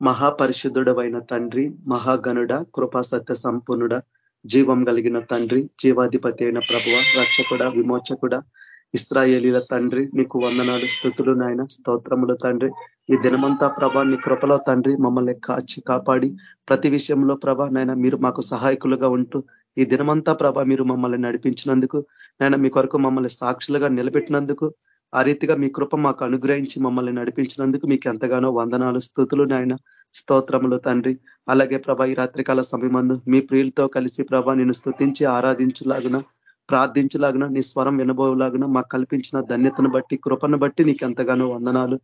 మహాపరిశుద్ధుడమైన తండ్రి మహాగనుడ కృపాసత్య సంపూర్ణుడ జీవం కలిగిన తండ్రి జీవాధిపతి అయిన ప్రభువ రక్షకుడ విమోచకుడ ఇస్రాయేలీల తండ్రి నీకు వందనాలు స్థుతులు నాయన స్తోత్రములు తండ్రి. ఈ దినమంతా ప్రభా నీ కృపలో తండ్రి మమ్మల్ని కాచి కాపాడి ప్రతి విషయంలో ప్రభా నాయన మీరు మాకు సహాయకులుగా ఉంటూ ఈ దినమంతా ప్రభా మీరు మమ్మల్ని నడిపించినందుకు నాయన మీ కొరకు మమ్మల్ని సాక్షులుగా నిలబెట్టినందుకు ఆ రీతిగా మీ కృప మాకు అనుగ్రహించి మమ్మల్ని నడిపించినందుకు మీకు ఎంతగానో వందనాలు స్థుతులు నాయన. స్తోత్రములు తండ్రి. అలాగే ప్రభా ఈ రాత్రికాల సమయమందు మీ ప్రియులతో కలిసి ప్రభా నేను స్థుతించి ఆరాధించలాగున ప్రార్థించలాగున నీ స్వరం వినబోలాగున మాకు కల్పించిన ధన్యతను బట్టి కృపను బట్టి నీకు ఎంతగానో వందనాలు.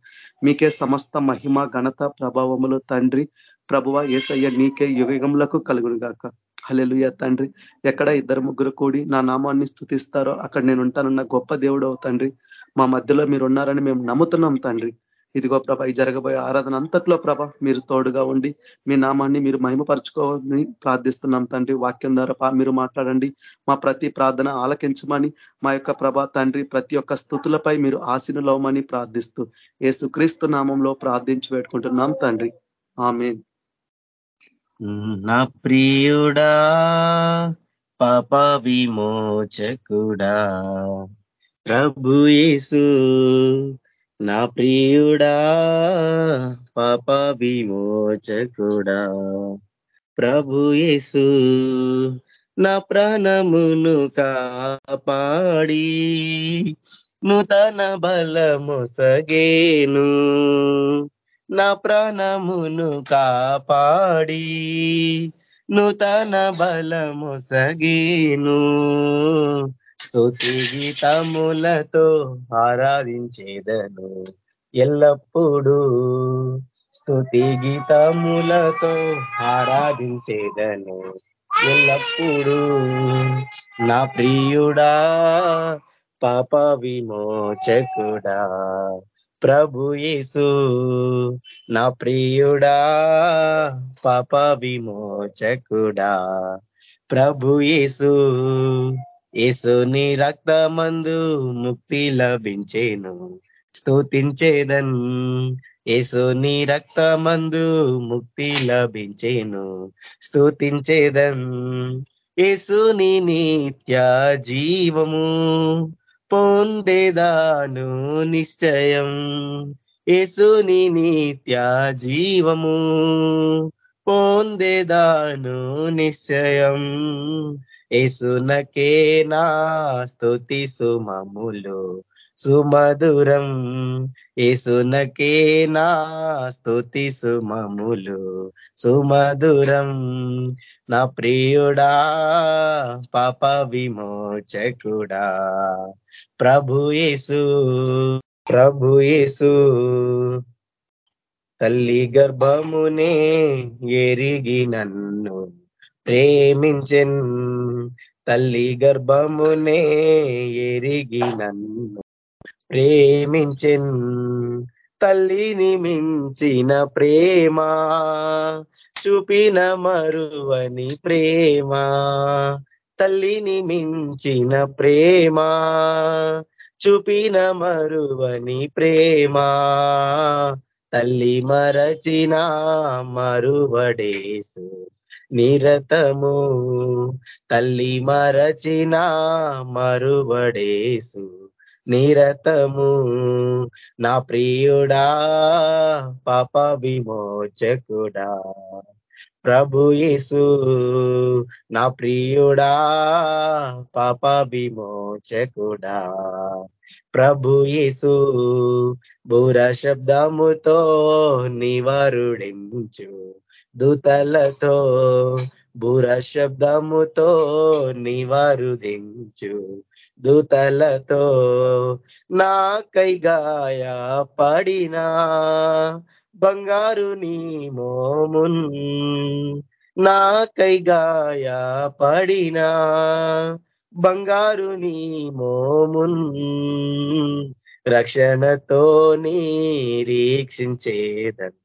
మీకే సమస్త మహిమ ఘనత ప్రభావములు తండ్రి. ప్రభువ ఏసయ్య నీకే యుగములకు కలుగును గాక హలెలుయ తండ్రి. ఎక్కడ ఇద్దరు ముగ్గురు కూడి నా నామాన్ని స్థుతిస్తారో అక్కడ నేను ఉంటానన్న గొప్ప దేవుడు తండ్రి. మా మధ్యలో మీరు ఉన్నారని మేము నమ్ముతున్నాం తండ్రి. ఇదిగో ప్రభ ఈ జరగబోయే ఆరాధన అంతట్లో ప్రభ మీరు తోడుగా ఉండి మీ నామాన్ని మీరు మహిమపరచుకోవాలని ప్రార్థిస్తున్నాం తండ్రి. వాక్యం ద్వారా మీరు మాట్లాడండి. మా ప్రతి ప్రార్థన ఆలకించమని మా యొక్క ప్రభ తండ్రి ప్రతి ఒక్క స్థుతులపై మీరు ఆశీనులవమని ప్రార్థిస్తూ ఏసుక్రీస్తు నామంలో ప్రార్థించి పెట్టుకుంటున్నాం తండ్రి. ఆమె నా ప్రియుడా పాప విమోచకుడా ప్రభుయేసు నా ప్రియుడా పాప విమోచకుడా. ప్రభుయేసు నా ప్రాణమును కాపాడి నూతన బలమొసగేను నా ప్రాణమును కాపాడి నూతన బలమొసగేను స్తుతి గీతములతో ఆరాధించేదను ఎల్లప్పుడూ. స్తుతి గీతములతో ఆరాధించేదను ఎల్లప్పుడూ. నా ప్రియుడా పాప విమోచకుడా ప్రభుయేసు నా ప్రియుడా పాప విమోచకుడా ప్రభు యేసు యేసుని రక్తమందు ముక్తి లభించేను స్తుతించేదన్. యేసుని రక్తమందు ముక్తి లభించేను స్తుతించేదన్. యేసుని నిత్య జీవము పొందేదాను నిశ్చయం. యేసుని నిత్య జీవము పొందేదాను నిశ్చయం. ఏసునకే నా స్తుతి సుమములు సుమధురం. ఏసునకే నా స్తుతి సుమములు సుమధురం. నా ప్రియుడా పాప విమోచకుడా ప్రభు యేసు ప్రభు యేసు. తల్లి గర్భమునే ఎరిగి నన్ను ప్రేమించెన్ తల్లి గర్భమునే ఎరిగి నన్ను ప్రేమించెన్ తల్లిని మించిన ప్రేమ చూపిన మరువని ప్రేమ తల్లిని మించిన ప్రేమ చూపిన మరువని ప్రేమ తల్లి మరచిన మరువడేసు నిరతము. తల్లి మరచిన మరువడేసు నిరతము. నా ప్రియుడా పాప విమోచకుడా. ప్రభు యేసు నా ప్రియుడా పాప విమోచకుడా. ప్రభు యేసు బూర శబ్దముతో నివరుడించు. దూతలతో బుర శబ్దముతో నివారుదించు. దూతలతో నాకై గాయ పడినా బంగారు నీ మోమున్. నాకై గాయ పడినా బంగారు నీ మోమున్. రక్షణతో నిరీక్షించేదన్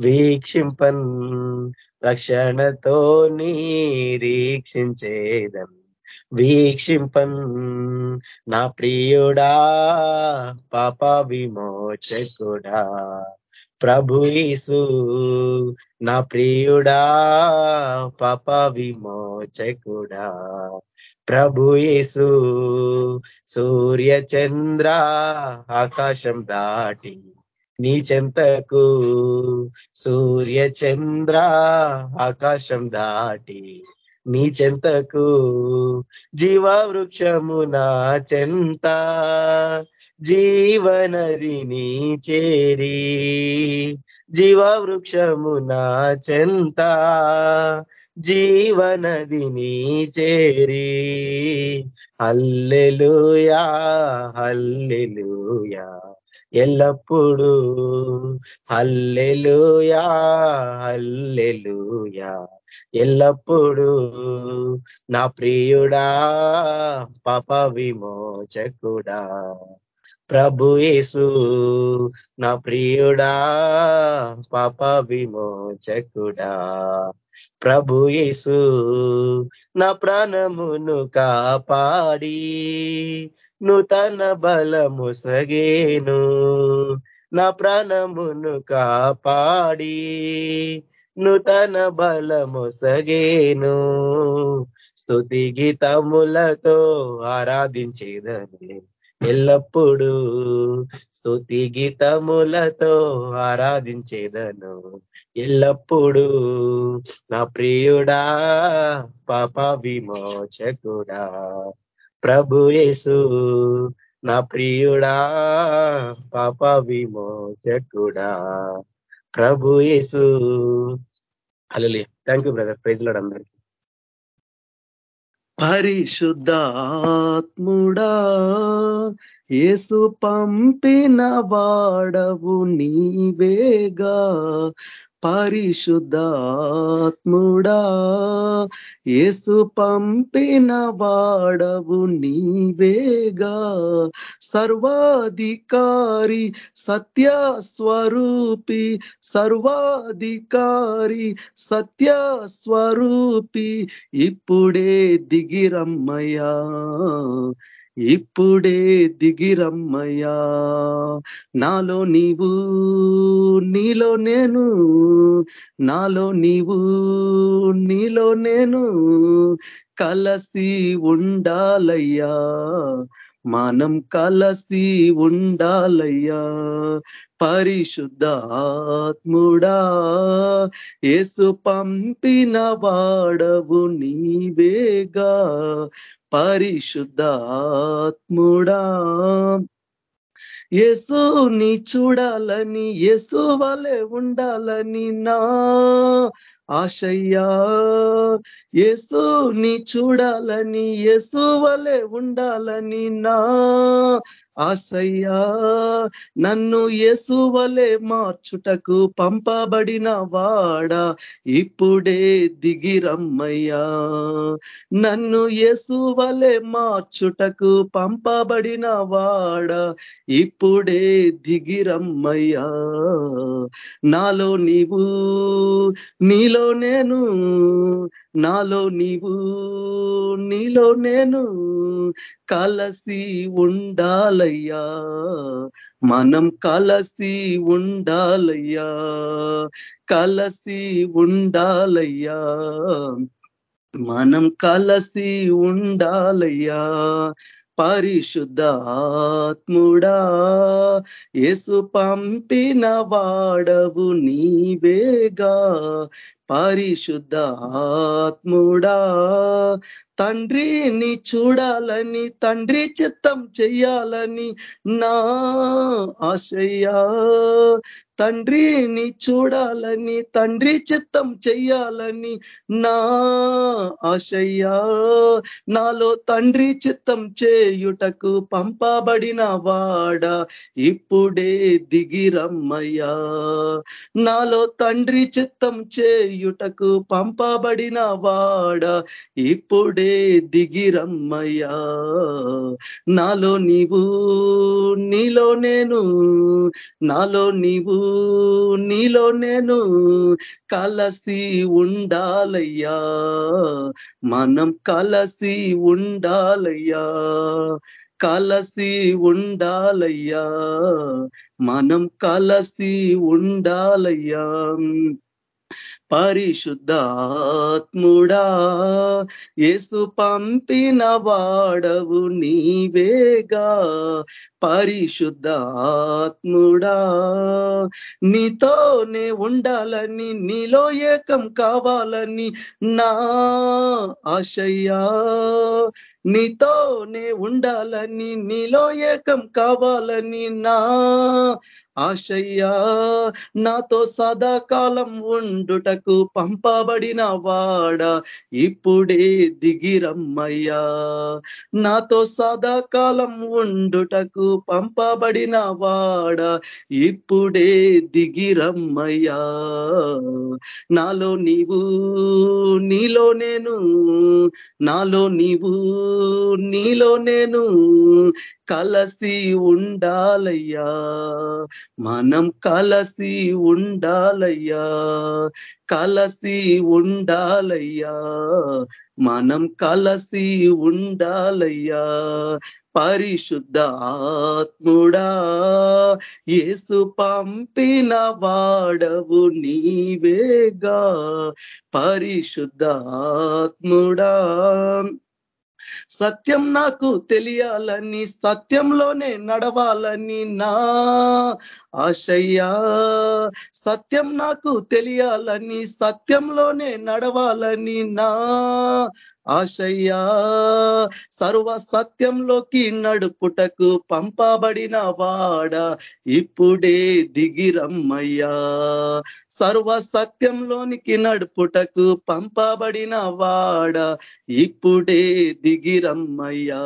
వీక్షింపన్ రక్షణతో నిరీక్షించేదం వీక్షింపన్ నా ప్రియుడా పాప విమోచకుడా. ప్రభుయేసు నా ప్రియుడా పాప విమోచకుడా. ప్రభు సూర్యచంద్ర ఆకాశం దాటి నీ చెంతకు సూర్య చంద్ర ఆకాశం దాటి నీ చెంతకు జీవవృక్షము నా చెంత జీవనదిని చేరి జీవవృక్షము నా చెంత జీవనదిని చేరి. Hallelujah hallelujah. ఎల్లప్పుడూ. Hallelujah hallelujah. ఎల్లప్పుడూ నా ప్రియుడా పాప విమోచకుడా. ప్రభు యేసు నా ప్రియుడా పాప విమోచకుడా. ప్రభు యేసు నా ప్రాణమును కాపాడి. నూతన బలము సగేను. నా ప్రాణమును కాపాడి నూతన బలము సగేను. స్థుతి గీతములతో ఆరాధించేదని ఎల్లప్పుడూ. స్థుతి గీతములతో ఆరాధించేదను ఎల్లప్పుడూ. నా ప్రియుడా పాప విమోచకుడా. ప్రభుయేసు నా ప్రియుడా పాప విమోచకుడా. ప్రభు Yesu. Thank you brother praise Lord అందరికీ. పరిశుద్ధాత్ముడా ఏసు పంపిన వాడవు నీవేగా. పరిశుద్ధాత్ముడా ఏసు పంపిన వాడవు నీవేగా. సర్వాధికారి సత్యస్వరూపి సర్వాధికారి సత్యస్వరూపి ఇప్పుడే దిగిరమ్మయ్యా. ఇప్పుడే దిగిరమ్మయ్యా. నాలో నీవు నీలో నేను నాలో నీవు నీలో నేను కలసి ఉండాలయ్యా. మనం కలసి ఉండాలయ్యా. పరిశుద్ధ ఆత్ముడా యేసు పంపిన వాడవు నీవేగా. పరిశుద్ధాత్ముడా యేసుని చూడాలని యేసు వలె ఉండాలని నా ఆశయ్యా యేసుని చూడాలని యేసు వలె ఉండాలని నా ఆశయ్యా. నన్ను యేసువలే మార్చుటకు పంపబడిన వాడా ఇప్పుడే దిగిరమ్మయ్యా. నన్ను యేసువలే మార్చుటకు పంపబడిన వాడా ఇప్పుడే దిగిరమ్మయ్యా. నాలో నీవు నీలో నేను నాలో నీవు నీలో నేను కలసి ఉండాలయ్యా. మనం కలసి ఉండాలయ్యా కలసి ఉండాలయ్యా. మనం కలసి ఉండాలయ్యా పరిశుద్ధ ఆత్ముడా యేసు పంపిన వాడవు నీవేగా. పరిశుద్ధ ఆత్ముడా తండ్రిని చూడాలని తండ్రి చిత్తం చెయ్యాలని నా ఆశయ్యా. తండ్రిని చూడాలని తండ్రి చిత్తం చెయ్యాలని నా ఆశయ్యా. నాలో తండ్రి చిత్తం చేయుటకు పంపబడిన వాడ ఇప్పుడే దిగిరమ్మయ్యా. నాలో తండ్రి చిత్తం చేయుటకు పంపబడిన వాడ ఇప్పుడే దిగిరమ్మయ్యా. నాలో నీవు నీలో నేను నాలో నీవు నీలో నేను కలసి ఉండాలయ్యా. మనం కలసి ఉండాలయ్యా కలసి ఉండాలయ్యా. మనం కలసి ఉండాలయ్యా. పరిశుద్ధాత్ముడా యేసు పంపిన వాడవు నీవేగా పరిశుద్ధాత్ముడా. నీతోనే ఉండాలని నీలో ఏకం కావాలని నా ఆశయ్యా. నీతోనే ఉండాలని నీలో ఏకం కావాలని నా ఆశయ్యా నాతో సదాకాలం ఉండుటకు పంపబడిన వాడ ఇప్పుడే దిగిరమ్మయ్యా. నాతో సదాకాలం ఉండుటకు పంపబడిన వాడ ఇప్పుడే దిగిరమ్మయ్యా. నాలో నీవు నీలో నేను నాలో నీవు నీలో నేను కలసి ఉండాలయ్యా. మనం కలసి ఉండాలయ్యా కలసి ఉండాలయ్యా. మనం కలసి ఉండాలయ్యా పరిశుద్ధ ఆత్ముడా. ఏసు పంపిన వాడవు నీవేగా పరిశుద్ధ ఆత్ముడా. సత్యం నాకు తెలియాలని సత్యంలోనే నడవాలని నా ఆశయ్యా. సత్యం నాకు తెలియాలని సత్యంలోనే నడవాలని నా ఆశయ్యా. సర్వ సత్యంలోకి నడుపుటకు పంపబడిన వాడ ఇప్పుడే దిగిరమ్మయ్యా. సర్వ సత్యంలోనికి నడుపుటకు పంపబడిన వాడ ఇప్పుడే దిగిరమ్మయ్యా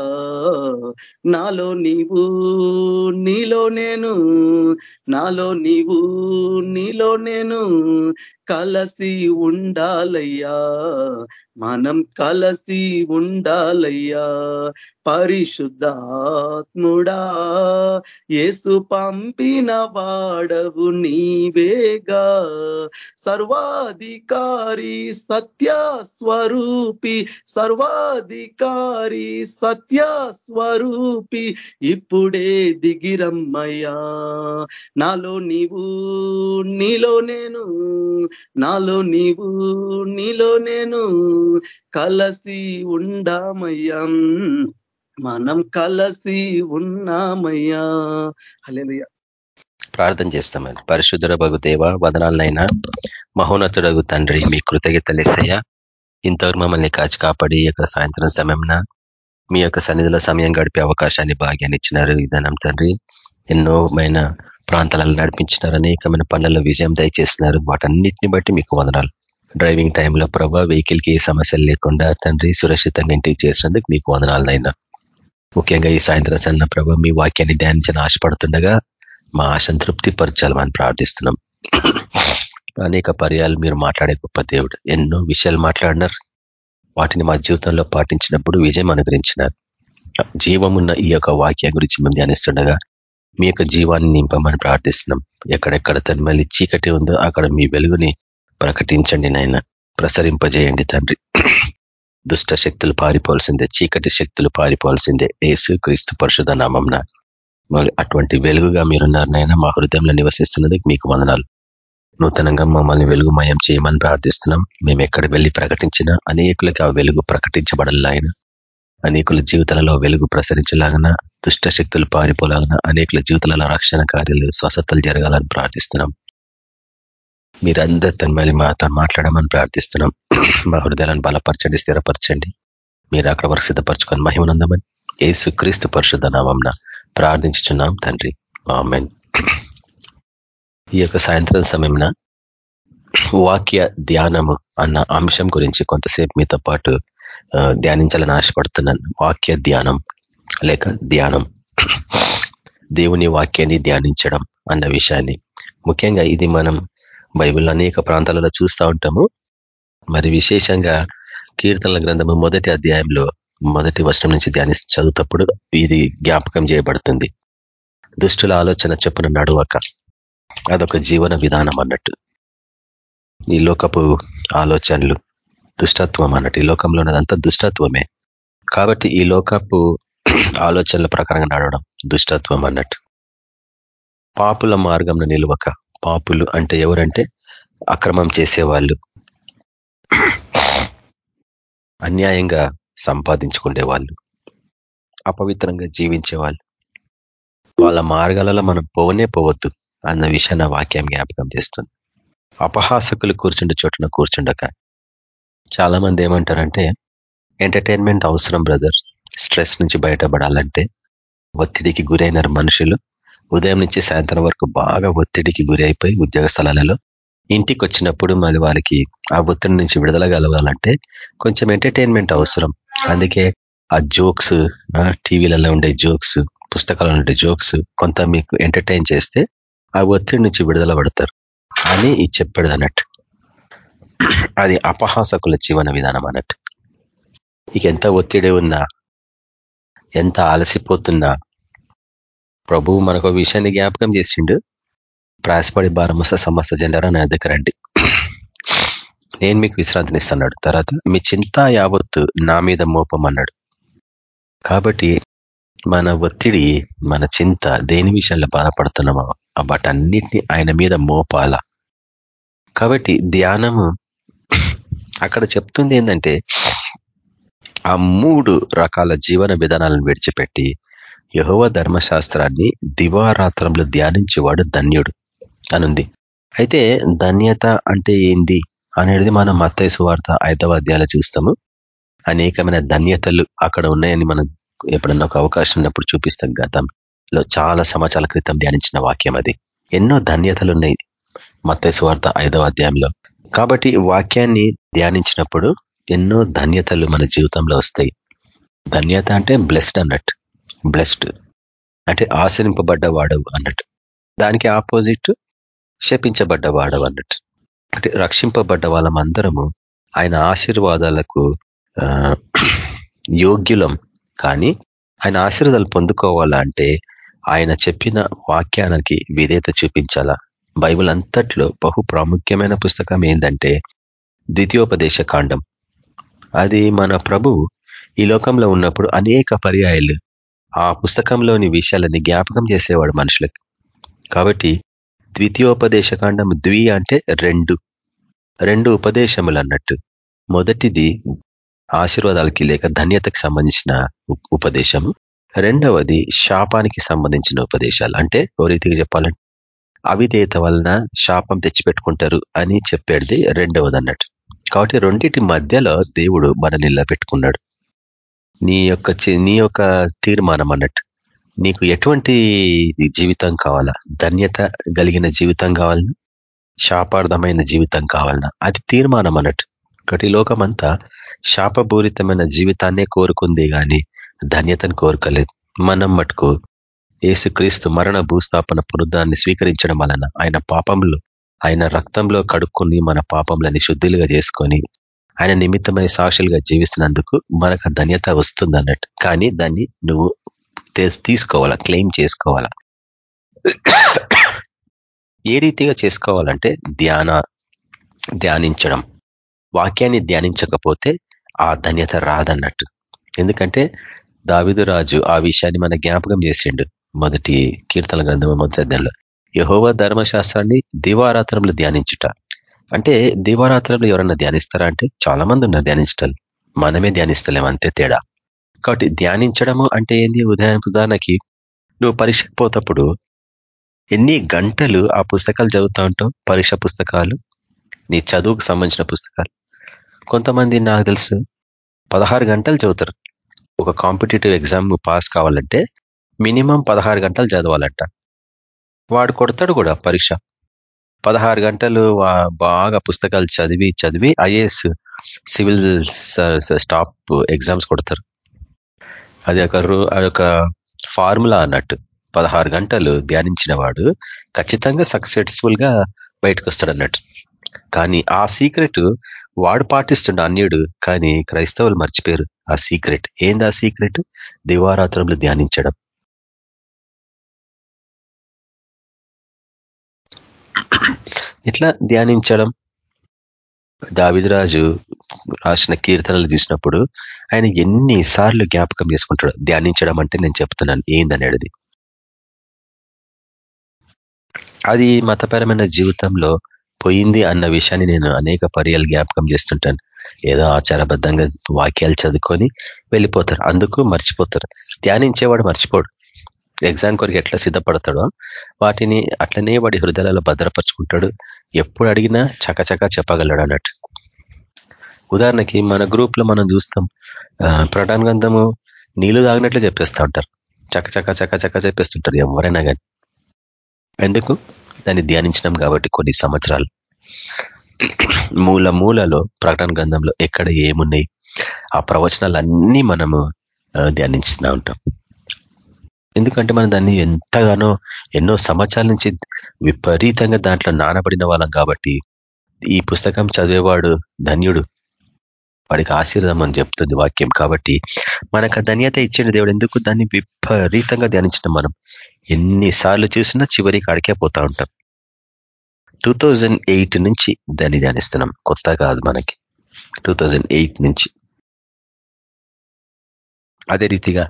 నాలో నీవు నీలో నేను నాలో నీవు నీలో నేను కలసి ఉండాలయ్యా. మనం కలసి ఉండాలయ్యా. పరిశుద్ధాత్ముడా ఏసు పంపిన వాడవు నీవేగా. సర్వాధికారి సత్య స్వరూపి సర్వాధికారి సత్య స్వరూపి ఇప్పుడే దిగిరమ్మయ్యా. నాలో నీవు నీలో నేను నాలో నీవు నీలో నేను కలసి ఉండామయ్యా మనం కలసి ఉన్నామయ్యా. హలేలుయ్యా ప్రార్థన చేస్తామని పరిశుద్ధుర బగు దేవ వదనాలనైనా మహోన్నతుడగు తండ్రి మీ కృతజ్ఞతలేసయ్యా ఇంతవరకు మమ్మల్ని కాచి కాపాడి యొక్క సాయంత్రం సమయంన మీ యొక్క సన్నిధిలో సమయం గడిపే అవకాశాన్ని భాగ్యాన్ని ఇచ్చినారు. విధానం తండ్రి. ఎన్నో మైన ప్రాంతాలలో నడిపించినారు అనేకమైన పనులలో విజయం దయచేస్తున్నారు. వాటన్నిటిని బట్టి మీకు వదనాలు. డ్రైవింగ్ టైంలో ప్రభా వెహికల్కి ఏ సమస్యలు లేకుండా తండ్రి సురక్షితంగా ఇంటికి చేసినందుకు మీకు వదనాలనైనా ముఖ్యంగా ఈ సాయంత్రం సన్న ప్రభా మీ వాక్యాన్ని ధ్యానించని ఆశపడుతుండగా మా ఆశను తృప్తిపరచాలని ప్రార్థిస్తున్నాం. అనేక పర్యాలు మీరు మాట్లాడే గొప్ప దేవుడు. ఎన్నో విషయాలు మాట్లాడినారు. వాటిని మా జీవితంలో పాటించినప్పుడు విజయం అనుగ్రహించినారు. జీవమున్న ఈ యొక్క వాక్యం గురించి మేము ధ్యానిస్తుండగా మీ యొక్క జీవాన్ని నింపమని ప్రార్థిస్తున్నాం. ఎక్కడెక్కడ తన్మల్లి చీకటి ఉందో అక్కడ మీ వెలుగుని ప్రకటించండి నాయన. ప్రసరింపజేయండి తండ్రి. దుష్ట శక్తులు పారిపోవాల్సిందే చీకటి శక్తులు పారిపోవాల్సిందే. ఏసు క్రీస్తు పరిశుధ నామంన. అటువంటి వెలుగుగా మీరున్నారు నాయన. మా హృదయంలో నివసిస్తున్నది మీకు వందనాలు. నూతనంగా మమ్మల్ని వెలుగుమయం చేయమని ప్రార్థిస్తున్నాం. మేము ఎక్కడ వెళ్ళి ప్రకటించినా అనేకులకి ఆ వెలుగు ప్రకటించబడాలయన అనేకుల జీవితాలలో వెలుగు ప్రసరించలాగన దుష్ట శక్తులు పారిపోలాగన అనేకుల జీవితాలలో రక్షణ కార్యాలు స్వస్థతలు జరగాలని ప్రార్థిస్తున్నాం. మీరందరి తన మళ్ళీ మాతో మాట్లాడమని ప్రార్థిస్తున్నాం. మా హృదయాలను బలపరచండి స్థిరపరచండి. మీరు అక్కడ వరకు సిద్ధపరచుకొని మహిమనందమని ఏసు క్రీస్తు పరిశుద్ధ నామంన ప్రార్థించుచున్నాం తండ్రి. ఆమెన్. ఈ యొక్క సాయంత్రం సమయంన వాక్య ధ్యానము అన్న అంశం గురించి కొంతసేపు మీతో పాటు ధ్యానించాలని ఆశపడుతున్నాను వాక్య ధ్యానం లేక ధ్యానం. దేవుని వాక్యాన్ని ధ్యానించడం అన్న విషయాన్ని. ముఖ్యంగా ఇది మనం బైబిల్ అనేక ప్రాంతాలలో చూస్తూ ఉంటాము. మరి విశేషంగా కీర్తనల గ్రంథము మొదటి అధ్యాయంలో మొదటి వర్షం నుంచి ధ్యాని చదువుతప్పుడు ఇది జ్ఞాపకం చేయబడుతుంది. దుష్టుల ఆలోచన చెప్పున నడువక అదొక జీవన విధానం అన్నట్టు. ఈ లోకపు ఆలోచనలు దుష్టత్వం అన్నట్టు. ఈ లోకంలో ఉన్నదంతా దుష్టత్వమే. కాబట్టి ఈ లోకపు ఆలోచనల ప్రకారంగా నడవడం దుష్టత్వం అన్నట్టు. పాపుల మార్గంలో నిలువక పాపులు అంటే ఎవరంటే అక్రమం చేసేవాళ్ళు. అన్యాయంగా సంపాదించుకునే వాళ్ళు అపవిత్రంగా జీవించే వాళ్ళు వాళ్ళ మార్గాలలో మనం పోనే పోవద్దు అన్న విషయాన్ని వాక్యం జ్ఞాపకం చేస్తుంది. అపహాసకులు కూర్చుండే చోటున కూర్చుండక చాలా మంది ఏమంటారంటే ఎంటర్టైన్మెంట్ అవసరం బ్రదర్. స్ట్రెస్ నుంచి బయటపడాలంటే ఒత్తిడికి గురైనారు మనుషులు. ఉదయం నుంచి సాయంత్రం వరకు బాగా ఒత్తిడికి గురి అయిపోయి ఉద్యోగ స్థలాలలో ఇంటికి వచ్చినప్పుడు మళ్ళీ వాళ్ళకి ఆ ఒత్తిడి నుంచి విడుదల కలగాలంటే కొంచెం ఎంటర్టైన్మెంట్ అవసరం. అందుకే ఆ జోక్స్ టీవీలలో ఉండే జోక్స్ పుస్తకాలలో ఉండే జోక్స్ కొంత మీకు ఎంటర్టైన్ చేస్తే ఆ ఒత్తిడి నుంచి విడుదల పడతారు. అని చెప్పాడు అన్నట్టు. అది అపహాసకుల జీవన విధానం అన్నట్టు. ఇక ఎంత ఒత్తిడి ఉన్నా ఎంత ఆలసిపోతున్నా ప్రభువు మనకు విషయాన్ని జ్ఞాపకం చేసిండు. ప్రాసపడి భారమస సమస్త జెండరా నా దగ్గర రండి. నేను మీకు విశ్రాంతిని ఇస్తున్నాడు. తర్వాత మీ చింత యావత్తు నా మీద మోపం అన్నాడు. కాబట్టి మన ఒత్తిడి మన చింత దేని విషయంలో బాధపడుతున్నామో వాటన్నిటిని ఆయన మీద మోపాల. కాబట్టి ధ్యానము అక్కడ చెప్తుంది ఏంటంటే ఆ మూడు రకాల జీవన విధానాలను విడిచిపెట్టి యహోవ ధర్మశాస్త్రాన్ని దివారాత్రంలో ధ్యానించేవాడు ధన్యుడు అనుంది. అయితే ధన్యత అంటే ఏంది అనేది మనం మత్తైసు సువార్త ఐదవ అధ్యాయాలు చూస్తాము. అనేకమైన ధన్యతలు అక్కడ ఉన్నాయని మనం ఎప్పుడన్నా ఒక అవకాశం ఉన్నప్పుడు చూపిస్తాం గతంలో చాలా సంవత్సరాల క్రితం ధ్యానించిన వాక్యం అది. ఎన్నో ధన్యతలు ఉన్నాయి మత్తైసు సువార్త ఐదవ అధ్యాయంలో. కాబట్టి వాక్యాన్ని ధ్యానించినప్పుడు ఎన్నో ధన్యతలు మన జీవితంలో వస్తాయి. ధన్యత అంటే బ్లెస్డ్ అన్నట్టు. బ్లెస్డ్ అంటే ఆశ్రయింపబడ్డ వాడవు అన్నట్టు. దానికి ఆపోజిట్ శపించబడ్డ వాడవు అన్నట్టు. అంటే రక్షింపబడ్డ వాళ్ళమందరము ఆయన ఆశీర్వాదాలకు యోగ్యులం. కానీ ఆయన ఆశీర్వాదాలు పొందుకోవాలంటే ఆయన చెప్పిన వాక్యానికి విధేత చూపించాలా? బైబిల్ అంతట్లో బహు ప్రాముఖ్యమైన పుస్తకం ఏంటంటే ద్వితీయోపదేశ కాండం. అది మన ప్రభు ఈ లోకంలో ఉన్నప్పుడు అనేక పర్యాయాలు ఆ పుస్తకంలోని విషయాలని జ్ఞాపకం చేసేవాడు మనుషులకి. కాబట్టి ద్వితీయోపదేశ కాండం ద్వి అంటే రెండు. రెండు ఉపదేశములు అన్నట్టు. మొదటిది ఆశీర్వాదాలకి లేక ధన్యతకి సంబంధించిన ఉపదేశము. రెండవది శాపానికి సంబంధించిన ఉపదేశాలు. అంటే ఓ రీతిగా చెప్పాలంటే అవిధేయత వలన శాపం తెచ్చిపెట్టుకుంటారు అని చెప్పేది రెండవది అన్నట్టు కాబట్టి రెండింటి మధ్యలో దేవుడు మన నిలబెట్టుకున్నాడు నీ యొక్క నీ యొక్క తీర్మానం అన్నట్టు. నీకు ఎటువంటి జీవితం కావాలా? ధన్యత కలిగిన జీవితం కావాలన్నా శాపార్థమైన జీవితం కావాలన్నా అది తీర్మానం అన్నట్టు. ఒకటి లోకమంతా శాపపూరితమైన జీవితాన్నే కోరుకుంది కానీ ధన్యతను కోరుకోలేదు. మనం మటుకు ఏసుక్రీస్తు మరణ భూస్థాపన పునరుద్ధాన్ని స్వీకరించడం వలన ఆయన పాపంలో ఆయన రక్తంలో కడుక్కొని మన పాపములని శుద్ధులుగా చేసుకొని ఆయన నిమిత్తమైన సాక్షులుగా జీవిస్తున్నందుకు మనకు ధన్యత వస్తుంది అన్నట్టు కానీ దాన్ని నువ్వు తీసుకోవాలా క్లెయిమ్ చేసుకోవాలా? ఏ రీతిగా చేసుకోవాలంటే ధ్యాన ధ్యానించడం. వాక్యాన్ని ధ్యానించకపోతే ఆ ధన్యత రాదన్నట్టు. ఎందుకంటే దావిదు రాజు ఆ విషయాన్ని మన జ్ఞాపకం చేసిండు. మొదటి కీర్తన గ్రంథము మొదటి అధ్యాయంలో యహోవ ధర్మశాస్త్రాన్ని దివారాత్రంలో ధ్యానించుట. అంటే దివారాత్రంలో ఎవరన్నా ధ్యానిస్తారా అంటే చాలా మంది ఉన్నారు ధ్యానించటం మనమే ధ్యానిస్తలేం అంతే తేడా. కాబట్టి ధ్యానించడము అంటే ఏంది? ఉదయం ఉదాహరణకి నువ్వు పరీక్షకు పోతప్పుడు ఎన్ని గంటలు ఆ పుస్తకాలు చదువుతా ఉంటావు? పరీక్ష పుస్తకాలు? నీ చదువుకు సంబంధించిన పుస్తకాలు? కొంతమంది నాకు తెలుసు పదహారు గంటలు చదువుతారు. ఒక కాంపిటేటివ్ ఎగ్జామ్ పాస్ కావాలంటే మినిమం పదహారు గంటలు చదవాలంట. వాడు కొడతాడు కూడా పరీక్ష. పదహారు గంటలు బాగా పుస్తకాలు చదివి చదివి ఐఏఎస్ సివిల్ స్టాప్ ఎగ్జామ్స్ కొడతారు. అది ఒక అదొక ఫార్ములా అన్నట్టు. పదహారు గంటలు ధ్యానించిన వాడు ఖచ్చితంగా సక్సెస్ఫుల్గా బయటకు వస్తాడు అన్నట్టు. కానీ ఆ సీక్రెట్ వాడు పాటిస్తుండ అన్యుడు కానీ క్రైస్తవులు మర్చిపోయారు. ఆ సీక్రెట్. ఏంది ఆ సీక్రెట్? దివారాత్రంలో ధ్యానించడం. ఇట్లా ధ్యానించడం? దావిదరాజు రాసిన కీర్తనలు చూసినప్పుడు ఆయన ఎన్నిసార్లు జ్ఞాపకం చేసుకుంటాడు ధ్యానించడం అంటే నేను చెప్తున్నాను ఏందనేది అది మతపరమైన జీవితంలో పోయింది అన్న విషయాన్ని నేను అనేక పర్యాలు జ్ఞాపకం చేస్తుంటాను. ఏదో ఆచారబద్ధంగా వాక్యాలు చదువుకొని వెళ్ళిపోతారు అందుకు మర్చిపోతారు. ధ్యానించేవాడు మర్చిపోడు. ఎగ్జామ్ కొరకు ఎట్లా సిద్ధపడతాడో వాటిని అట్లనే వాడి హృదయాలలో భద్రపరుచుకుంటాడు. ఎప్పుడు అడిగినా చకచకా చెప్పగలడు అన్నట్టు. ఉదాహరణకి మన గ్రూప్లో మనం చూస్తాం ప్రటాన్ గంధము నీళ్ళు తాగినట్లు చెప్పేస్తూ ఉంటారు. చకచక చక చక చెప్పేస్తుంటారు ఎవరైనా కానీ ఎందుకు? దాన్ని ధ్యానించినాం కాబట్టి కొన్ని సంవత్సరాలు. మూల మూలలో ప్రకటన గ్రంథంలో ఎక్కడ ఏమున్నాయి? ఆ ప్రవచనాలన్నీ మనము ధ్యానించుతూ ఉంటాం. ఎందుకంటే మనం దాన్ని ఎంతగానో ఎన్నో సంవత్సరాల నుంచి విపరీతంగా దాంట్లో నానబడిన వాళ్ళం కాబట్టి ఈ పుస్తకం చదివేవాడు ధన్యుడు. వాడికి ఆశీర్వదం అని చెప్తుంది వాక్యం కాబట్టి మనకు ధన్యత ఇచ్చిన దేవుడు ఎందుకు దాన్ని విపరీతంగా ధ్యానించిన మనం? ఎన్నిసార్లు చూసినా చివరికి అడికే పోతా ఉంటాం. టూ నుంచి దాన్ని ధ్యానిస్తున్నాం. కొత్త కాదు మనకి. టూ నుంచి. అదే రీతిగా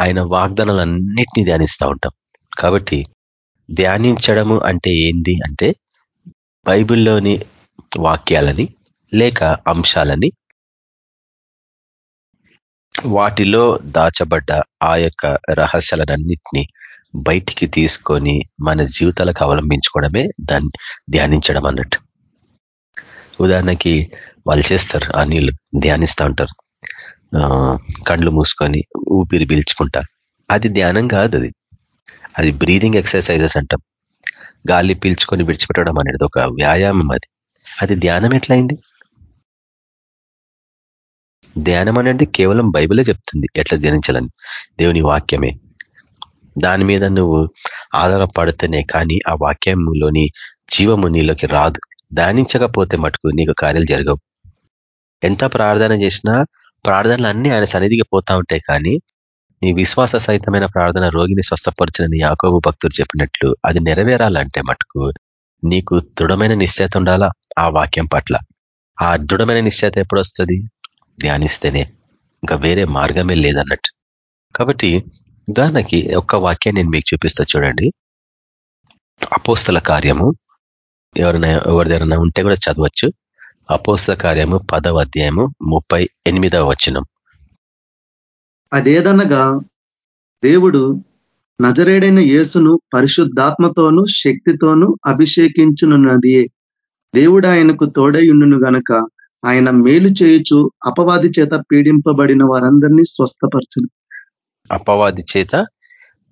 ఆయన వాగ్దానాలన్నిటినీ ధ్యానిస్తూ ఉంటాం. కాబట్టి ధ్యానించడము అంటే ఏంది అంటే బైబిల్లోని వాక్యాలని లేక అంశాలని వాటిలో దాచబడ్డ ఆ యొక్క రహస్యాలన్నింటినీ బయటికి తీసుకొని మన జీవితాలకు అవలంబించుకోవడమే దాన్ని ధ్యానించడం అన్నట్టు. ఉదాహరణకి వాళ్ళు చేస్తారు ఆ నీళ్ళు ధ్యానిస్తూ ఉంటారు. కండ్లు మూసుకొని ఊపిరి పీల్చుకుంటారు అది ధ్యానం కాదు అది. అది బ్రీదింగ్ ఎక్సర్సైజెస్ అంటాం. గాలి పీల్చుకొని విడిచిపెట్టడం అనేది ఒక వ్యాయామం అది. అది ధ్యానం ఎట్లయింది? ధ్యానం అనేది కేవలం బైబిలే చెప్తుంది ఎట్లా ధ్యానించాలని. దేవుని వాక్యమే. దాని మీద నువ్వు ఆధారపడితేనే కానీ ఆ వాక్యంలోని జీవము నీలోకి రాదు. ధ్యానించకపోతే మటుకు నీకు కార్యాలు జరగవు. ఎంత ప్రార్థన చేసినా ప్రార్థనలు అన్ని ఆయన సన్నిధికి పోతా ఉంటాయి కానీ నీ విశ్వాస సహితమైన ప్రార్థన రోగిని స్వస్థపరచిన యాకోబు భక్తులు చెప్పినట్లు అది నెరవేరాలంటే మటుకు నీకు దృఢమైన నిశ్చయత ఉండాలా ఆ వాక్యం పట్ల? ఆ దృఢమైన నిశ్చయత ఎప్పుడొస్తుంది? ధ్యానిస్తేనే. ఇంకా వేరే మార్గమే లేదన్నట్టు. కాబట్టి ఉదాహరణకి ఒక్క వాక్యాన్ని నేను మీకు చూపిస్తా చూడండి. అపోస్తల కార్యము ఎవరైనా ఎవరిదైనా ఉంటే కూడా చదవచ్చు. అపోస్తల కార్యము పదవ అధ్యాయము ముప్పై ఎనిమిదవ వచనం. అదేదనగా దేవుడు నజరేడైన యేసును పరిశుద్ధాత్మతోనూ శక్తితోనూ అభిషేకించునున్నది దేవుడు ఆయనకు తోడయుండును గనక ఆయన మేలు చేయుచు అపవాది చేత పీడింపబడిన వారందరినీ స్వస్థపరచును. అపవాది చేత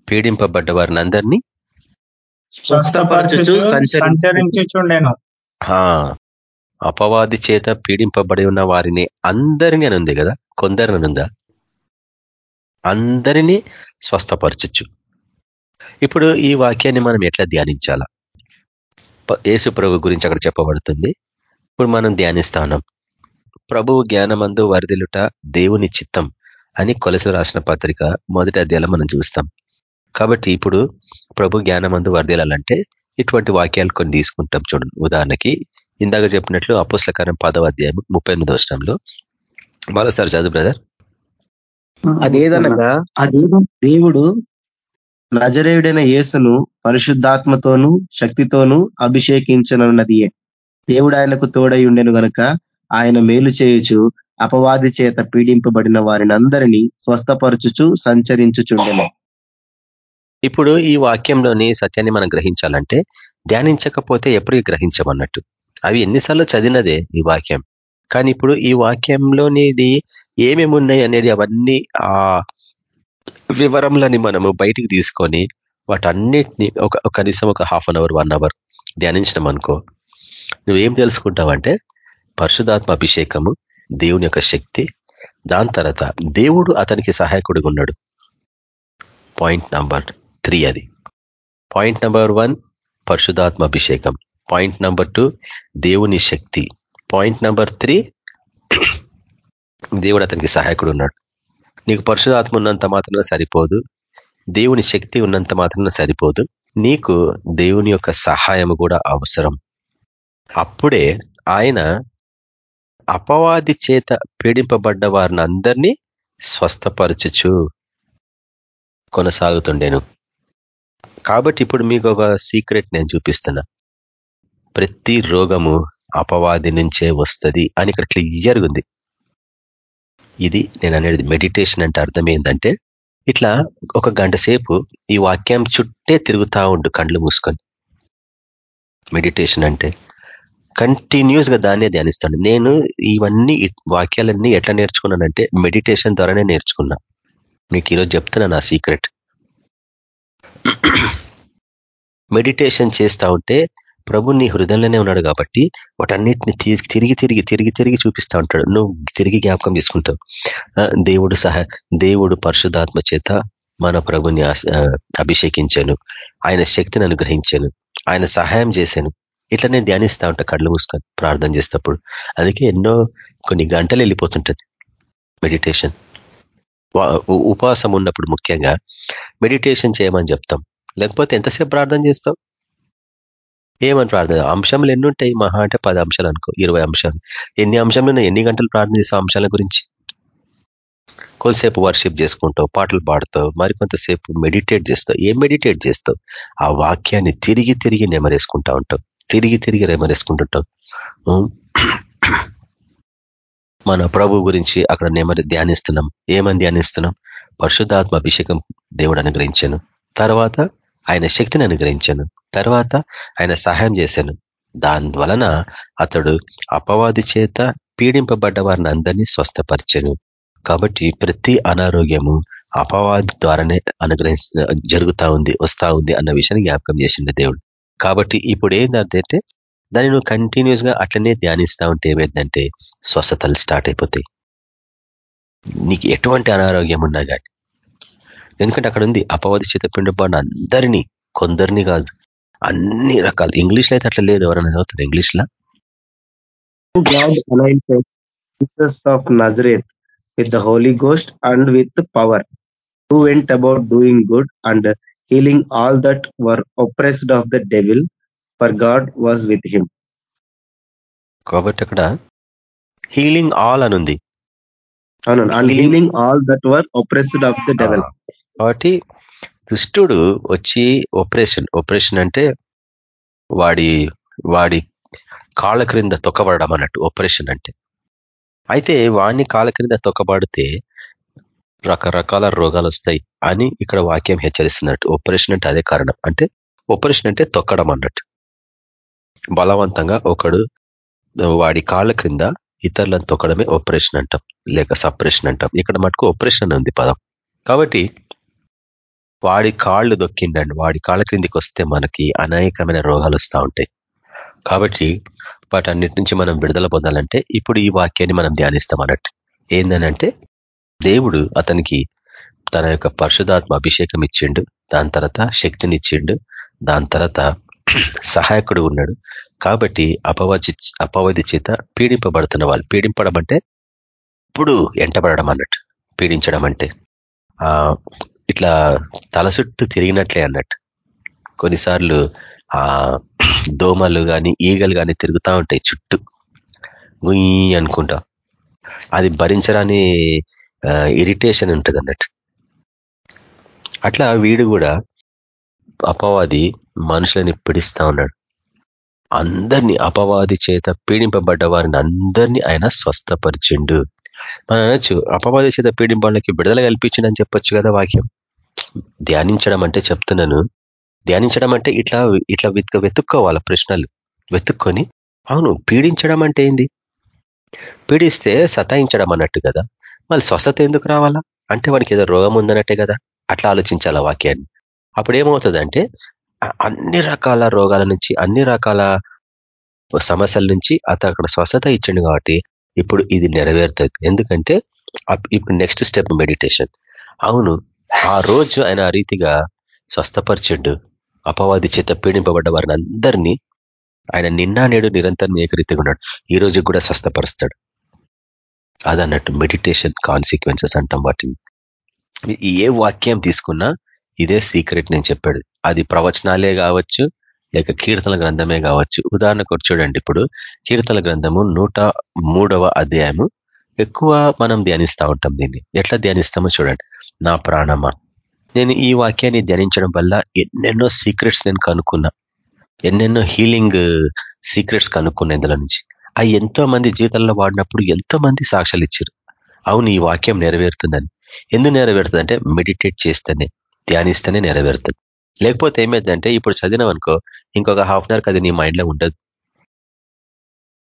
పీడింపబడ్డ వారిని అందరినీ స్వస్థపరచుచు సంచరించుండెను అపవాది చేత పీడింపబడి ఉన్న వారిని అందరినీ అని ఉంది కదా? కొందరిని అనుందా? అందరినీ స్వస్థపరచచ్చు ఇప్పుడు ఈ వాక్యాన్ని మనం ఎట్లా ధ్యానించాలా? యేసు ప్రభు గురించి అక్కడ చెప్పబడుతుంది. ఇప్పుడు మనం ధ్యానిస్తా ఉన్నాం ప్రభువు జ్ఞానమందు వరదిలుట దేవుని చిత్తం అని కొలస రాసిన పత్రిక మొదటి అధ్యాయంలో మనం చూస్తాం. కాబట్టి ఇప్పుడు ప్రభు జ్ఞానమందు వరదలాలంటే ఇటువంటి వాక్యాలు కొన్ని తీసుకుంటాం చూడండి. ఉదాహరణకి ఇందాక చెప్పినట్లు అపోస్లకారం పదవ అధ్యాయం ముప్పై ఎనిమిది వర్షంలో మరోసారి చదువు బ్రదర్. అదేదనగా దేవుడు నజరేయుడైన యేసును పరిశుద్ధాత్మతోనూ శక్తితోనూ అభిషేకించనున్నది. దేవుడు ఆయనకు తోడై ఉండెను గనక ఆయన మేలు చేయుచు అపవాది చేత పీడింపబడిన వారిని అందరినీ స్వస్థపరచుచు సంచరించుచుండెను. ఇప్పుడు ఈ వాక్యంలోని సత్యాన్ని మనం గ్రహించాలంటే ధ్యానించకపోతే ఎప్పుడు గ్రహించమన్నట్టు? అవి ఎన్నిసార్లు చదివినదే ఈ వాక్యం. కానీ ఇప్పుడు ఈ వాక్యంలోనిది ఏమేమి ఉన్నాయి అనేది అవన్నీ ఆ వివరంలని మనము బయటికి తీసుకొని వాటన్నిటిని ఒక కనీసం ఒక half an hour one hour ధ్యానించినాం అనుకో నువ్వేం తెలుసుకుంటావంటే పరిశుధాత్మ అభిషేకము దేవుని యొక్క శక్తి దాని తర్వాత దేవుడు అతనికి సహాయకుడిగా ఉన్నాడు. పాయింట్ నంబర్ త్రీ అది. పాయింట్ నంబర్ వన్ పరిశుధాత్మ అభిషేకం. పాయింట్ నెంబర్ టూ దేవుని శక్తి. పాయింట్ నెంబర్ త్రీ దేవుడు అతనికి సహాయకుడు ఉన్నాడు. నీకు పరిశుధాత్మ ఉన్నంత మాత్రమే సరిపోదు. దేవుని శక్తి ఉన్నంత మాత్రమే సరిపోదు. నీకు దేవుని యొక్క సహాయం కూడా అవసరం. అప్పుడే ఆయన అపవాది చేత పీడింపబడ్డ వారిని అందరినీ స్వస్థపరచుచు కొనసాగుతుండేను. కాబట్టి ఇప్పుడు మీకు ఒక సీక్రెట్ నేను చూపిస్తున్నా. ప్రతి రోగము అపవాది నుంచే వస్తుంది అని ఇక్కడ క్లియర్గా ఉంది. ఇది నేను అనేది మెడిటేషన్ అంటే అర్థం ఏంటంటే ఇట్లా ఒక గంట సేపు ఈ వాక్యం చుట్టే తిరుగుతూ ఉండు కండ్లు మూసుకొని. మెడిటేషన్ అంటే కంటిన్యూస్గా దాన్నే ధ్యానిస్తాను. నేను ఇవన్నీ వాక్యాలన్నీ ఎట్లా నేర్చుకున్నానంటే మెడిటేషన్ ద్వారానే నేర్చుకున్నా. మీకు ఈరోజు చెప్తున్నా నా సీక్రెట్. మెడిటేషన్ చేస్తూ ఉంటే ప్రభు నీ హృదయంలోనే ఉన్నాడు కాబట్టి వాటన్నిటిని తిరిగి తిరిగి తిరిగి తిరిగి చూపిస్తా ఉంటాడు. నువ్వు తిరిగి జ్ఞాపకం తీసుకుంటావు దేవుడు సహ దేవుడు పరిశుధాత్మ చేత మన ప్రభుని అభిషేకించాను. ఆయన శక్తిని అనుగ్రహించాను. ఆయన సహాయం చేశాను. ఇట్లా నేను ధ్యానిస్తా ఉంటా కళ్ళు మూసుకొని ప్రార్థన చేసేటప్పుడు అందుకే ఎన్నో కొన్ని గంటలు వెళ్ళిపోతుంటది మెడిటేషన్. ఉపవాసం ఉన్నప్పుడు ముఖ్యంగా మెడిటేషన్ చేయమని చెప్తాం. లేకపోతే ఎంతసేపు ప్రార్థన చేస్తావు? ఏమని ప్రార్థన అంశంలు ఎన్ని ఉంటాయి మహా అంటే పది అంశాలు అనుకో ఇరవై అంశాలు. ఎన్ని అంశాలు ఎన్ని గంటలు ప్రార్థన చేస్తావు అంశాల గురించి? కొంతసేపు వర్షిప్ చేసుకుంటావు పాటలు పాడతావు మరి కొంతసేపు మెడిటేట్ చేస్తావు. ఏం మెడిటేట్ చేస్తావు? ఆ వాక్యాన్ని తిరిగి తిరిగి నెమరేసుకుంటా ఉంటావు. తిరిగి తిరిగి నెమరేసుకుంటుంటావు. మన ప్రభు గురించి అక్కడ నెమరి ధ్యానిస్తున్నాం. ఏమని ధ్యానిస్తున్నాం? పరిశుద్ధాత్మ అభిషేకం దేవుడు అనుగ్రహించాను. తర్వాత ఆయన శక్తిని అనుగ్రహించాను. తర్వాత ఆయన సహాయం చేశాను. దాని వలన అతడు అపవాది చేత పీడింపబడ్డ వారిని అందరినీ స్వస్థపరిచాను. కాబట్టి ప్రతి అనారోగ్యము అపవాది ద్వారానే అనుగ్రహించ జరుగుతా ఉంది వస్తా ఉంది అన్న విషయాన్ని జ్ఞాపకం చేసిండే దేవుడు. కాబట్టి ఇప్పుడు ఏంటంటే దాన్ని నువ్వు కంటిన్యూస్గా అట్లనే ధ్యానిస్తా ఉంటే ఏమైందంటే స్వస్థతలు స్టార్ట్ అయిపోతాయి. నీకు ఎటువంటి అనారోగ్యం ఉన్నా కానీ ఎందుకంటే అక్కడ ఉంది అపవాది చేత పిండబాడిన అందరినీ కొందరిని కాదు అన్ని రకాలు. ఇంగ్లీష్లో అయితే అట్లా లేదు ఎవరైనా చదువుతారు ఇంగ్లీష్లో of Nazareth with the holy ghost and with power who went about doing good and healing all that were oppressed of the devil for God was with him కాబట్టి అక్కడ హీలింగ్ ఆల్ అని ఉంది. అవును and healing all that were oppressed of the devil కాబట్టి దుష్టుడు వచ్చి ఒపరేషన్ ఒపరేషన్ అంటే వాడి వాడి కాళ్ళ క్రింద తొక్కబడడం అన్నట్టు ఆపరేషన్ అంటే. అయితే వాణ్ణి కాళ్ళ క్రింద తొక్కబడితే రకరకాల రోగాలు వస్తాయి అని ఇక్కడ వాక్యం హెచ్చరిస్తున్నట్టు. ఆపరేషన్ అంటే అదే కారణం. అంటే ఆపరేషన్ అంటే తొక్కడం అన్నట్టు. బలవంతంగా ఒకడు వాడి కాళ్ళ క్రింద ఇతరులను తొక్కడమే ఆపరేషన్ అంటాం లేక సపరేషన్ అంటాం. ఇక్కడ మటుకు ఆపరేషన్ ఉంది పదం. కాబట్టి వాడి కాళ్ళు దొక్కిండండి వాడి కాళ్ళ క్రిందికి వస్తే మనకి అనేకమైన రోగాలు వస్తూ ఉంటాయి. కాబట్టి వాటన్నిటి నుంచి మనం విడుదల పొందాలంటే ఇప్పుడు ఈ వాక్యాన్ని మనం ధ్యానిస్తాం అన్నట్టు. ఏందనంటే దేవుడు అతనికి తన యొక్క పరిశుధాత్మ అభిషేకం ఇచ్చిండు. దాని తర్వాత శక్తిని ఇచ్చిండు. దాని తర్వాత సహాయకుడు ఉన్నాడు. కాబట్టి అపవచి అపవధి చేత పీడింపబడుతున్న వాళ్ళు పీడింపడం అంటే ఇప్పుడు ఎంటబడడం అన్నట్టు పీడించడం అంటే. ఇట్లా తల చుట్టూ తిరిగినట్లే అన్నట్టు. కొన్నిసార్లు ఆ దోమలు కానీ ఈగలు కానీ తిరుగుతూ ఉంటాయి చుట్టూ. గుయ్యి అనుకుంటా. అది భరించరాని ఇరిటేషన్ ఉంటుంది అన్నట్టు. అట్లా వీడు కూడా అపవాది మనుషులని పిడిస్తా ఉన్నాడు. అందరినీ అపవాది చేత పీడింపబడ్డ వారిని అందరినీ ఆయన స్వస్థపరిచిండు. మనం అనొచ్చు అపవాది చేత పీడింపడానికి విడుదల కల్పించిందని చెప్పొచ్చు కదా వాక్యం. ధ్యానించడం అంటే చెప్తున్నాను. ధ్యానించడం అంటే ఇట్లా ఇట్లా వెతుక వెతుక్కోవాలి ప్రశ్నలు. వెతుక్కొని అవును పీడించడం అంటే ఏంది? పీడిస్తే సతాయించడం అన్నట్టు కదా. మళ్ళీ స్వస్థత ఎందుకు రావాలా? అంటే వానికి ఏదో రోగం ఉందన్నట్టే కదా. అట్లా ఆలోచించాల వాక్యాన్ని. అప్పుడు ఏమవుతుందంటే అన్ని రకాల రోగాల నుంచి అన్ని రకాల సమస్యల నుంచి అతను అక్కడ స్వస్థత ఇచ్చిండు కాబట్టి ఇప్పుడు ఇది నెరవేరుతుంది. ఎందుకంటే ఇప్పుడు నెక్స్ట్ స్టెప్ మెడిటేషన్. అవును ఆ రోజు ఆయన ఆ రీతిగా స్వస్థపరిచిండు. అపవాది చేత పీడింపబడ్డ వారిని అందరినీ ఆయన నిన్నా నేడు నిరంతరం ఏకరీతిగా ఉన్నాడు. ఈ రోజు కూడా స్వస్థపరుస్తాడు. అదన్నట్టు మెడిటేషన్ కాన్సిక్వెన్సెస్ అంటాం వాటిని. ఏ వాక్యం తీసుకున్నా ఇదే సీక్రెట్ నేను చెప్పాడు అది ప్రవచనాలే కావచ్చు లేక కీర్తన గ్రంథమే కావచ్చు. ఉదాహరణకు చూడండి ఇప్పుడు. కీర్తన గ్రంథము నూట మూడవ అధ్యాయము. ఎక్కువ మనం ధ్యానిస్తూ ఉంటాం దీన్ని. ఎట్లా ధ్యానిస్తామో చూడండి. నా ప్రాణమా? నేను ఈ వాక్యాన్ని ధ్యానించడం వల్ల ఎన్నెన్నో సీక్రెట్స్ నేను కనుక్కున్నా. ఎన్నెన్నో హీలింగ్ సీక్రెట్స్ uh, కనుక్కున్నా ఇందులో నుంచి. అవి ఎంతో మంది జీవితంలో వాడినప్పుడు ఎంతో మంది సాక్ష్యాలు ఇచ్చారు. అవును ఈ వాక్యం నెరవేరుతుందని. ఎందుకు నెరవేరుతుంది అంటే మెడిటేట్ చేస్తేనే ధ్యానిస్తేనే నెరవేరుతుంది. లేకపోతే ఏమైందంటే ఇప్పుడు చదివినామనుకో ఇంకొక హాఫ్ అన్ అవర్కి అది నీ మైండ్లో ఉండదు.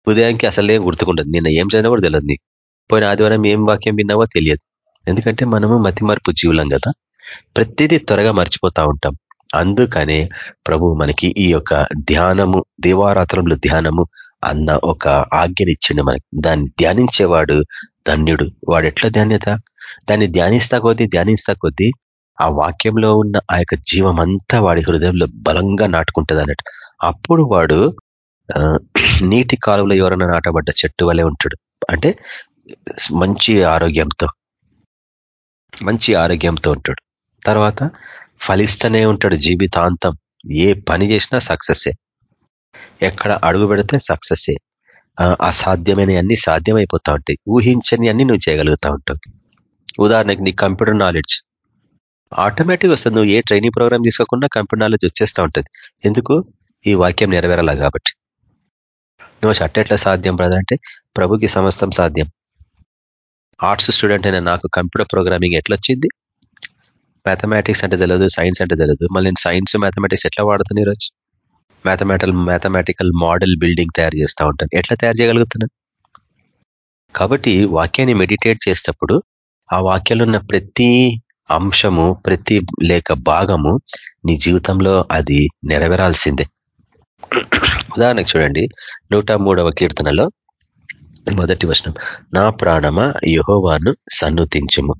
ఉదయానికి అసలే గుర్తుకుండదు. నిన్న ఏం చదివినా కూడా తెలియదు నీకు. పోయిన ఆదివారం ఏం వాక్యం విన్నావో తెలియదు. ఎందుకంటే మనము మతిమరుపు జీవులం కదా. ప్రతిదీ త్వరగా మర్చిపోతా ఉంటాం. అందుకనే ప్రభు మనకి ఈ యొక్క ధ్యానము దేవారాత్రంలో ధ్యానము అన్న ఒక ఆజ్ఞనిచ్చిండు మనకి. దాన్ని ధ్యానించేవాడు ధన్యుడు. వాడు ఎట్లా ధాన్యత దాన్ని ధ్యానిస్తా కొద్దీ ధ్యానిస్తా కొద్దీ ఆ వాక్యంలో ఉన్న ఆ యొక్క జీవం అంతా వాడి హృదయంలో బలంగా నాటుకుంటుంది అన్నట్టు అప్పుడు వాడు నీటి కాలువలో ఎవరైనా నాటబడ్డ చెట్టు వలె ఉంటాడు. అంటే మంచి ఆరోగ్యంతో. మంచి ఆరోగ్యంతో ఉంటాడు. తర్వాత ఫలిస్తూనే ఉంటాడు జీవితాంతం. ఏ పని చేసినా సక్సెస్సే. ఎక్కడ అడుగు పెడితే సక్సెస్సే. అసాధ్యమైన అన్ని సాధ్యమైపోతా ఉంటాయి. ఊహించని అన్ని నువ్వు చేయగలుగుతా ఉంటావు. ఉదాహరణకి నీ కంప్యూటర్ నాలెడ్జ్. ఆటోమేటిక్ వస్తుంది. నువ్వు ఏ ట్రైనింగ్ ప్రోగ్రామ్ తీసుకోకుండా కంప్యూటర్ నాలెడ్జ్ వచ్చేస్తూ ఉంటుంది. ఎందుకు? ఈ వాక్యం నెరవేరాల కాబట్టి. నువ్వు ఎట్లా సాధ్యం బ్రదర్ అంటే ప్రభుకి సమస్తం సాధ్యం. ఆర్ట్స్ స్టూడెంట్ అయినా నాకు కంప్యూటర్ ప్రోగ్రామింగ్ ఎట్లా వచ్చింది మ్యాథమెటిక్స్ అంటే తెలియదు సైన్స్ అంటే తెలియదు మళ్ళీ నేను సైన్స్ మ్యాథమెటిక్స్ ఎట్లా వాడుతాను ఈరోజు? మ్యాథమెటికల్ మ్యాథమెటికల్ మోడల్ బిల్డింగ్ తయారు చేస్తూ ఉంటాను. ఎట్లా తయారు చేయగలుగుతున్నాను కాబట్టి వాక్యాన్ని మెడిటేట్ చేసేటప్పుడు ఆ వాక్యాలు ఉన్న ప్రతి అంశము ప్రతి లేక భాగము నీ జీవితంలో అది నెరవేరాల్సిందే. ఉదాహరణకు చూడండి నూట మూడవ కీర్తనలో మొదటి వచనం. నా ప్రాణమ యహోవాను సన్నుతించము.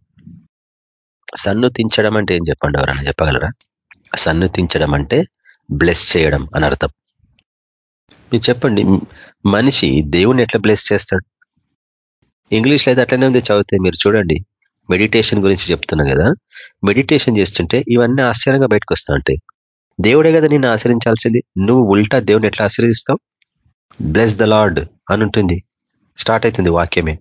సన్నుతించడం అంటే ఏం చెప్పండి ఎవరన్నా చెప్పగలరా? సన్నుతించడం అంటే బ్లెస్ చేయడం అని అర్థం. మీరు చెప్పండి మనిషి దేవుని ఎట్లా బ్లెస్ చేస్తాడు? ఇంగ్లీష్లో అయితే అట్లనే ఉంది చదివితే మీరు చూడండి. మెడిటేషన్ గురించి చెప్తున్నా కదా. మెడిటేషన్ చేస్తుంటే ఇవన్నీ ఆశ్చర్యంగా బయటకు వస్తూ ఉంటాయి. దేవుడే కదా నిన్ను ఆశ్రయించాల్సింది. నువ్వు ఉల్టా దేవుని ఎట్లా ఆశ్రయిస్తావు? బ్లెస్ ద లార్డ్ అని ఉంటుంది. స్టార్ట్ అవుతుంది వాక్యమే.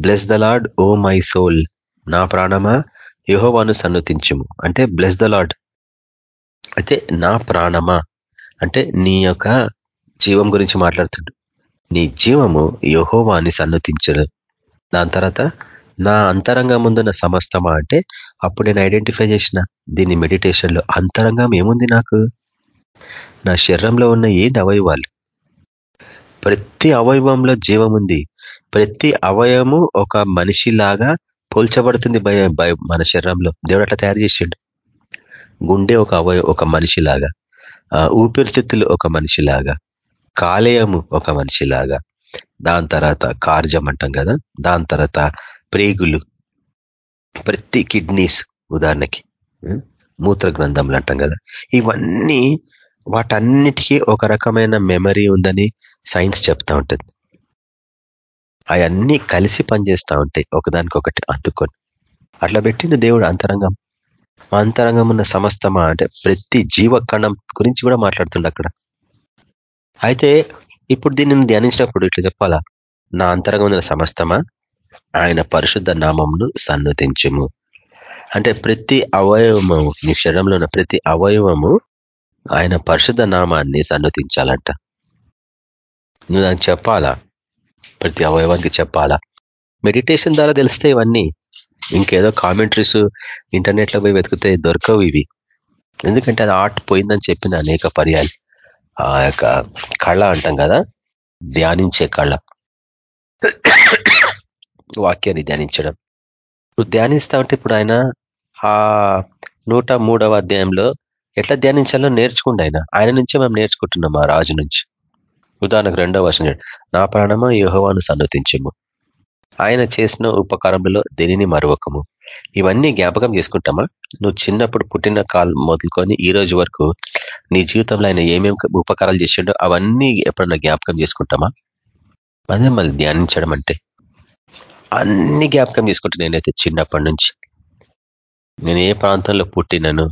Bless the Lord O my soul నా ప్రాణమా? యహోవాను సన్నతించుము. అంటే బ్లెస్ ద లార్డ్ అయితే నా ప్రాణమా? అంటే నీ యొక్క జీవం గురించి మాట్లాడుతుండు. నీ జీవము యహోవాని సన్నతించడు దాని తర్వాత నా అంతరంగం ముందున్న సమస్తమా? అంటే అప్పుడు నేను ఐడెంటిఫై చేసిన దీన్ని మెడిటేషన్లో అంతరంగం ఏముంది నాకు? నా శరీరంలో ఉన్న ఏది అవయవాలు ప్రతి అవయవంలో జీవం ఉంది. ప్రతి అవయవము ఒక మనిషిలాగా పోల్చబడుతుంది మన శరీరంలో. దేవుడు అట్లా తయారు చేసిండు. గుండె ఒక అవయవం ఒక మనిషిలాగా. ఊపిరితిత్తులు ఒక మనిషిలాగా. కాలేయము ఒక మనిషిలాగా. దాని తర్వాత కార్జం అంటాం కదా. దాని తర్వాత ప్రేగులు. ప్రతి కిడ్నీస్ ఉదాహరణకి మూత్ర గ్రంథంలు అంటాం కదా. ఇవన్నీ వాటన్నిటికీ ఒక రకమైన మెమరీ ఉందని సైన్స్ చెప్తా ఉంటుంది. అవన్నీ కలిసి పనిచేస్తూ ఉంటాయి ఒకదానికొకటి అందుకొని అట్లా పెట్టిండు దేవుడు అంతరంగం. అంతరంగం ఉన్న సమస్తమా? అంటే ప్రతి జీవకణం గురించి కూడా మాట్లాడుతుండ అక్కడ. అయితే ఇప్పుడు దీన్ని ధ్యానించినప్పుడు ఇట్లా చెప్పాలా? నా అంతరంగం ఉన్న సమస్తమా? ఆయన పరిశుద్ధ నామంను సన్నతించము. అంటే ప్రతి అవయవము నీ శరీరంలో ఉన్న ప్రతి అవయవము ఆయన పరిశుద్ధ నామాన్ని సన్నతించాలంట. నువ్వు దానికి చెప్పాలా? ప్రతి అవయవానికి చెప్పాలా? మెడిటేషన్ ద్వారా తెలిస్తే ఇవన్నీ ఇంకేదో కామెంటరీస్ ఇంటర్నెట్లో పోయి వెతికితే దొరకవు ఇవి. ఎందుకంటే అది ఆర్ట్ పోయిందని చెప్పిన అనేక పర్యాలు. ఆ యొక్క కళ అంటాం కదా? ధ్యానించే కళ. వాక్యాన్ని ధ్యానించడం. ఇప్పుడు ధ్యానిస్తా ఉంటే ఇప్పుడు ఆయన ఆ నూట మూడవ అధ్యాయంలో ఎట్లా ధ్యానించాలో నేర్చుకుంటే ఆయన. ఆయన నుంచే మేము నేర్చుకుంటున్నాం ఆ రాజు నుంచి. ఉదాహరణకు రెండవ వర్షం నా ప్రాణమా యోహవాను సన్నతించము ఆయన చేసిన ఉపకారంలో దేనిని మరొకము ఇవన్నీ జ్ఞాపకం చేసుకుంటామా? నువ్వు చిన్నప్పుడు పుట్టిన కాల్ మొదలుకొని ఈ రోజు వరకు నీ జీవితంలో ఆయన ఏమేమి ఉపకారాలు చేసిండో అవన్నీ ఎప్పుడన్నా జ్ఞాపకం చేసుకుంటామా? అదే మళ్ళీ ధ్యానించడం అంటే. అన్ని జ్ఞాపకం చేసుకుంటా నేనైతే చిన్నప్పటి నుంచి. నేను ఏ ప్రాంతంలో పుట్టినను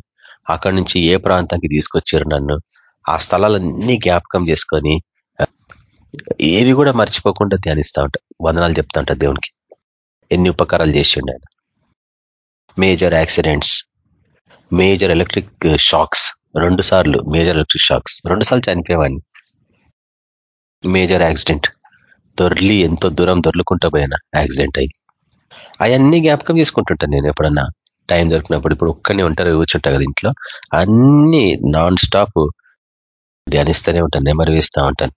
అక్కడి నుంచి ఏ ప్రాంతానికి తీసుకొచ్చారు నన్ను ఆ స్థలాలన్నీ జ్ఞాపకం చేసుకొని ఏవి కూడా మర్చిపోకుండా ధ్యానిస్తూ ఉంటా. వందనాలు చెప్తా ఉంటా దేవునికి. ఎన్ని ఉపకారాలు చేసిండు ఆయన. Major accidents major electric shocks. రెండు సార్లు మేజర్ ఎలక్ట్రిక్ షాక్స్. రెండు సార్లు చనిపోయేవాడిని. Major accident. దొర్లి ఎంతో దూరం దొర్లుకుంటా పోయినా యాక్సిడెంట్ అయ్యి. అవన్నీ జ్ఞాపకం చేసుకుంటుంటాను నేను ఎప్పుడన్నా. టైం దొరికినప్పుడు ఇప్పుడు ఒక్కనే ఉంటారు కూర్చుంటా కదా ఇంట్లో. అన్ని నాన్ స్టాప్ ధ్యానిస్తూనే ఉంటాను నెమరు వేస్తూ ఉంటాను.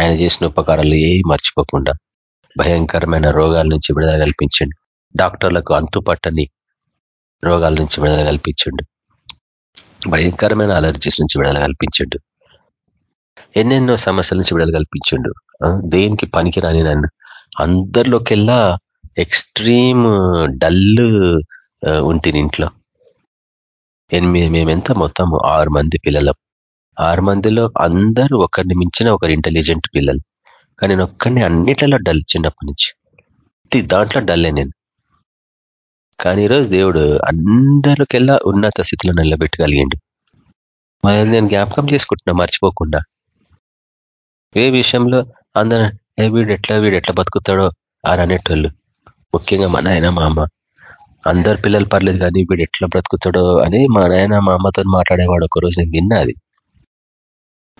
ఆయన చేసిన ఉపకారాలు ఏ మర్చిపోకుండా భయంకరమైన రోగాల నుంచి విడుదల కల్పించండు. డాక్టర్లకు అంతుపట్టని రోగాల నుంచి విడుదల కల్పించండు. భయంకరమైన అలర్జీస్ నుంచి విడుదల కల్పించండు. ఎన్నెన్నో సమస్యల నుంచి విడుదల కల్పించండు. దేనికి పనికిరాని నన్ను. అందరిలోకెల్లా ఎక్స్ట్రీమ్ డల్ ఉంటుంది ఇంట్లో. ఎనిమిది మేమెంత మొత్తం ఆరు మంది పిల్లలం. ఆరు మందిలో అందరూ ఒకరిని మించిన ఒకరు ఇంటెలిజెంట్ పిల్లలు. కానీ నేను ఒక్కడిని అన్నిట్లలో డల్ చిన్నప్పటి నుంచి. దాంట్లో డల్లే నేను. కానీ ఈరోజు దేవుడు అందరికెల్లా ఉన్నత స్థితిలో నిలబెట్టగలిగిండు. మరి నేను జ్ఞాపకం చేసుకుంటున్నా మర్చిపోకుండా. ఏ విషయంలో అందరు ఏ వీడు ఎట్లా వీడు ఎట్లా బతుకుతాడో అని అనేటోళ్ళు. ముఖ్యంగా మా నాయన మా అమ్మ. అందరు పిల్లలు పర్లేదు కానీ వీడు ఎట్లా బ్రతుకుతాడో అని మా నాయన మా అమ్మతో మాట్లాడేవాడు ఒకరోజు నేను విన్నా అది.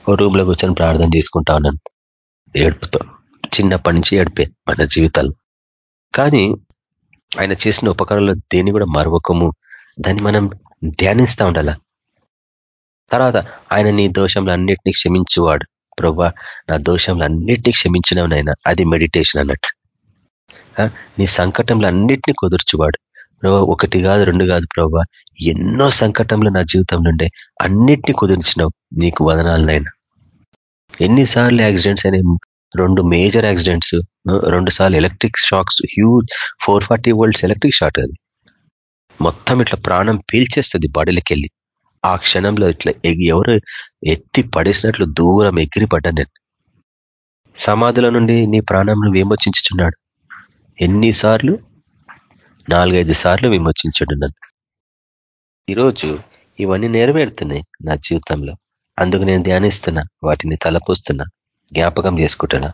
ఓ రూమ్లో కూర్చొని ప్రార్థన చేసుకుంటా ఉన్నాను. ఏడుపుతో. చిన్నప్పటి నుంచి ఏడిపే మన జీవితాలు. కానీ ఆయన చేసిన ఉపకరణలో దేన్ని కూడా మరొకము దాన్ని మనం ధ్యానిస్తూ ఉండాల? తర్వాత ఆయన నీ దోషంలో అన్నిటినీ క్షమించువాడు. ప్రభా నా దోషంలో అన్నింటినీ క్షమించినవు నాయన అది మెడిటేషన్ అన్నట్టు. నీ సంకటంలో అన్నిటినీ కుదుర్చువాడు. ప్రభా ఒకటి కాదు రెండు కాదు ప్రభా ఎన్నో సంకటంలో నా జీవితం నుండే అన్నిటినీ కుదిర్చినావు నీకు వదనాలనైనా ఎన్నిసార్లు యాక్సిడెంట్స్ అయినాయి? రెండు మేజర్ యాక్సిడెంట్స్ రెండు సార్లు electric shocks huge four forty volts electric shock అది. మొత్తం ఇట్లా ప్రాణం పీల్చేస్తుంది బాడీలోకి వెళ్ళి ఆ క్షణంలో ఇట్లా ఎవరు ఎత్తి పడేసినట్లు దూరం ఎగిరిపడ్డా నేను. సమాధుల నుండి నీ ప్రాణంను విమోచించుచున్నాడు. ఎన్నిసార్లు? నాలుగైదు సార్లు విమోచించుడు నన్ను. ఈరోజు ఇవన్నీ నెరవేరుతున్నాయి నా జీవితంలో. అందుకు నేను ధ్యానిస్తున్నా వాటిని తలపోస్తున్నా జ్ఞాపకం చేసుకుంటున్నా.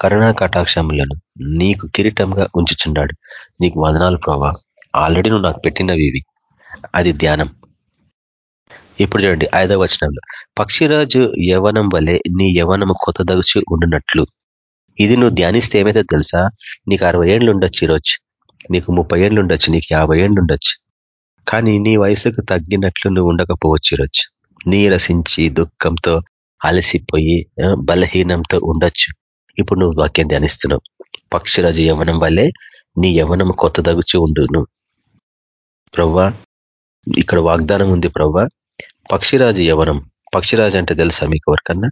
కరుణా కటాక్షములను నీకు కిరీటంగా ఉంచుచున్నాడు. నీకు వదనాలు ప్రభావ ఆల్రెడీ నువ్వు నాకు పెట్టినవి ఇవి. అది ధ్యానం. ఇప్పుడు చూడండి ఐదవ వచనంలో. పక్షిరాజు యవనం వలె నీ యవనము దగుచు ఉండునట్లు. ఇది నువ్వు ధ్యానిస్తే ఏమైతే తెలుసా? నీకు అరవై ఏళ్ళు ఉండొచ్చు ఈరోజు. నీకు ముప్పై ఏళ్ళు ఉండొచ్చు నీకు యాభై ఏళ్ళు ఉండొచ్చు. కానీ నీ వయసుకు తగ్గినట్లు నువ్వు ఉండకపోవచ్చు ఈరోజు. నీరసించి దుఃఖంతో అలసిపోయి బలహీనంతో ఉండొచ్చు. ఇప్పుడు నువ్వు వాక్యం ధ్యానిస్తున్నావు. పక్షిరాజు యవనం వల్లే నీ యవనం కొత్త దగుచు ఉండును. ప్రవ్వా ఇక్కడ వాగ్దానం ఉంది ప్రవ్వా. పక్షిరాజు యవనం. పక్షిరాజు అంటే తెలుసా మీకు ఎవరికన్నా?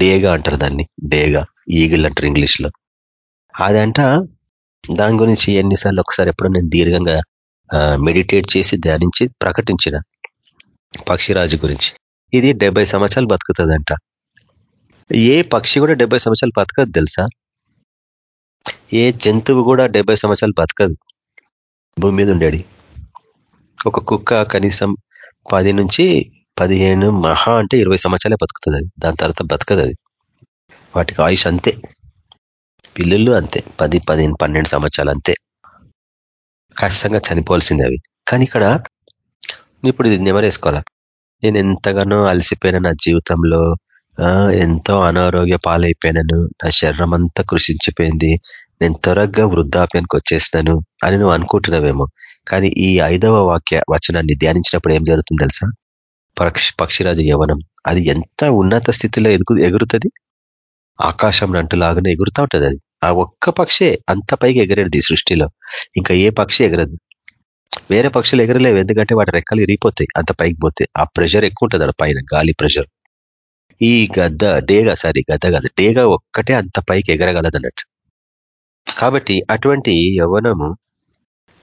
డేగా అంటారు దాన్ని. డేగా. ఈగిల్ అంటారు ఇంగ్లీష్లో అదంట దాని గురించి ఎన్నిసార్లు ఒకసారి ఎప్పుడు నేను దీర్ఘంగా మెడిటేట్ చేసి ధ్యానించి ప్రకటించిన. పక్షిరాజు గురించి. ఇది డెబ్బై సంవత్సరాలు బతుకుతుందంట. ఏ పక్షి కూడా డెబ్బై సంవత్సరాలు బతకదు తెలుసా? ఏ జంతువు కూడా డెబ్బై సంవత్సరాలు బతకదు. భూమి మీద ఉండేది. ఒక కుక్క కనీసం పది నుంచి పదిహేను మహా అంటే ఇరవై సంవత్సరాలే బతుకుతుంది అది. దాని తర్వాత బతకదు అది. వాటికి ఆయుష్ అంతే. పిల్లులు అంతే. పది పదిహేను పన్నెండు సంవత్సరాలు అంతే. ఖచ్చితంగా చనిపోవాల్సింది అవి. కానీ ఇక్కడ ఇప్పుడు ఇది నెమరేసుకోవాలా నేను ఎంతగానో అలసిపోయిన నా జీవితంలో ఎంతో అనారోగ్య పాలైపోయినాను. నా శరీరం అంతా కృషించిపోయింది. నేను త్వరగా వృద్ధాప్యానికి వచ్చేసినాను అని నువ్వు అనుకుంటున్నావేమో. కానీ ఈ ఐదవ వాక్య వచనాన్ని ధ్యానించినప్పుడు ఏం జరుగుతుంది తెలుసా? పక్షి పక్షిరాజు యవనం అది ఎంత ఉన్నత స్థితిలో ఎదుగు ఎగురుతుంది? ఆకాశం నంటులాగానే ఎగురుతూ ఉంటుంది అది. ఆ ఒక్క పక్షే అంత పైకి ఎగరేది సృష్టిలో. ఇంకా ఏ పక్షి ఎగరదు? వేరే పక్షులు ఎగరలేవు. ఎందుకంటే వాటి రెక్కలు ఇరిగిపోతాయి. అంత పైకి పోతే ఆ ప్రెషర్ ఎక్కువ ఉంటుంది పైన గాలి ప్రెషర్. ఈ గద్ద డేగ సారీ గద్ద కాదు. డేగ ఒక్కటే అంత పైకి ఎగరగలదు అన్నట్టు కాబట్టి అటువంటి యవనము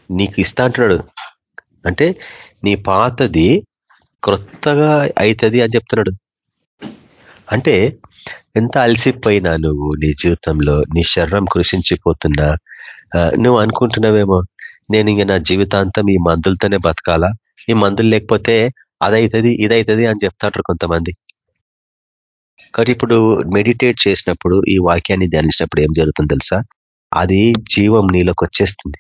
నీకు ఇస్తా అంటున్నాడు. అంటే నీ పాతది క్రొత్తగా అవుతుంది అని చెప్తున్నాడు. అంటే ఎంత అలసిపోయినా నువ్వు నీ జీవితంలో నీ శరీరం కృషించిపోతున్నా నువ్వు అనుకుంటున్నావేమో నేను ఇంక నా జీవితాంతం ఈ మందులతోనే బతకాలా? ఈ మందులు లేకపోతే అదైతుంది ఇదైతుంది అని చెప్తాంటారు కొంతమంది. కాబట్టి ఇప్పుడు మెడిటేట్ చేసినప్పుడు ఈ వాక్యాన్ని ధ్యానించినప్పుడు ఏం జరుగుతుంది తెలుసా? అది జీవం నీలోకి వచ్చేస్తుంది.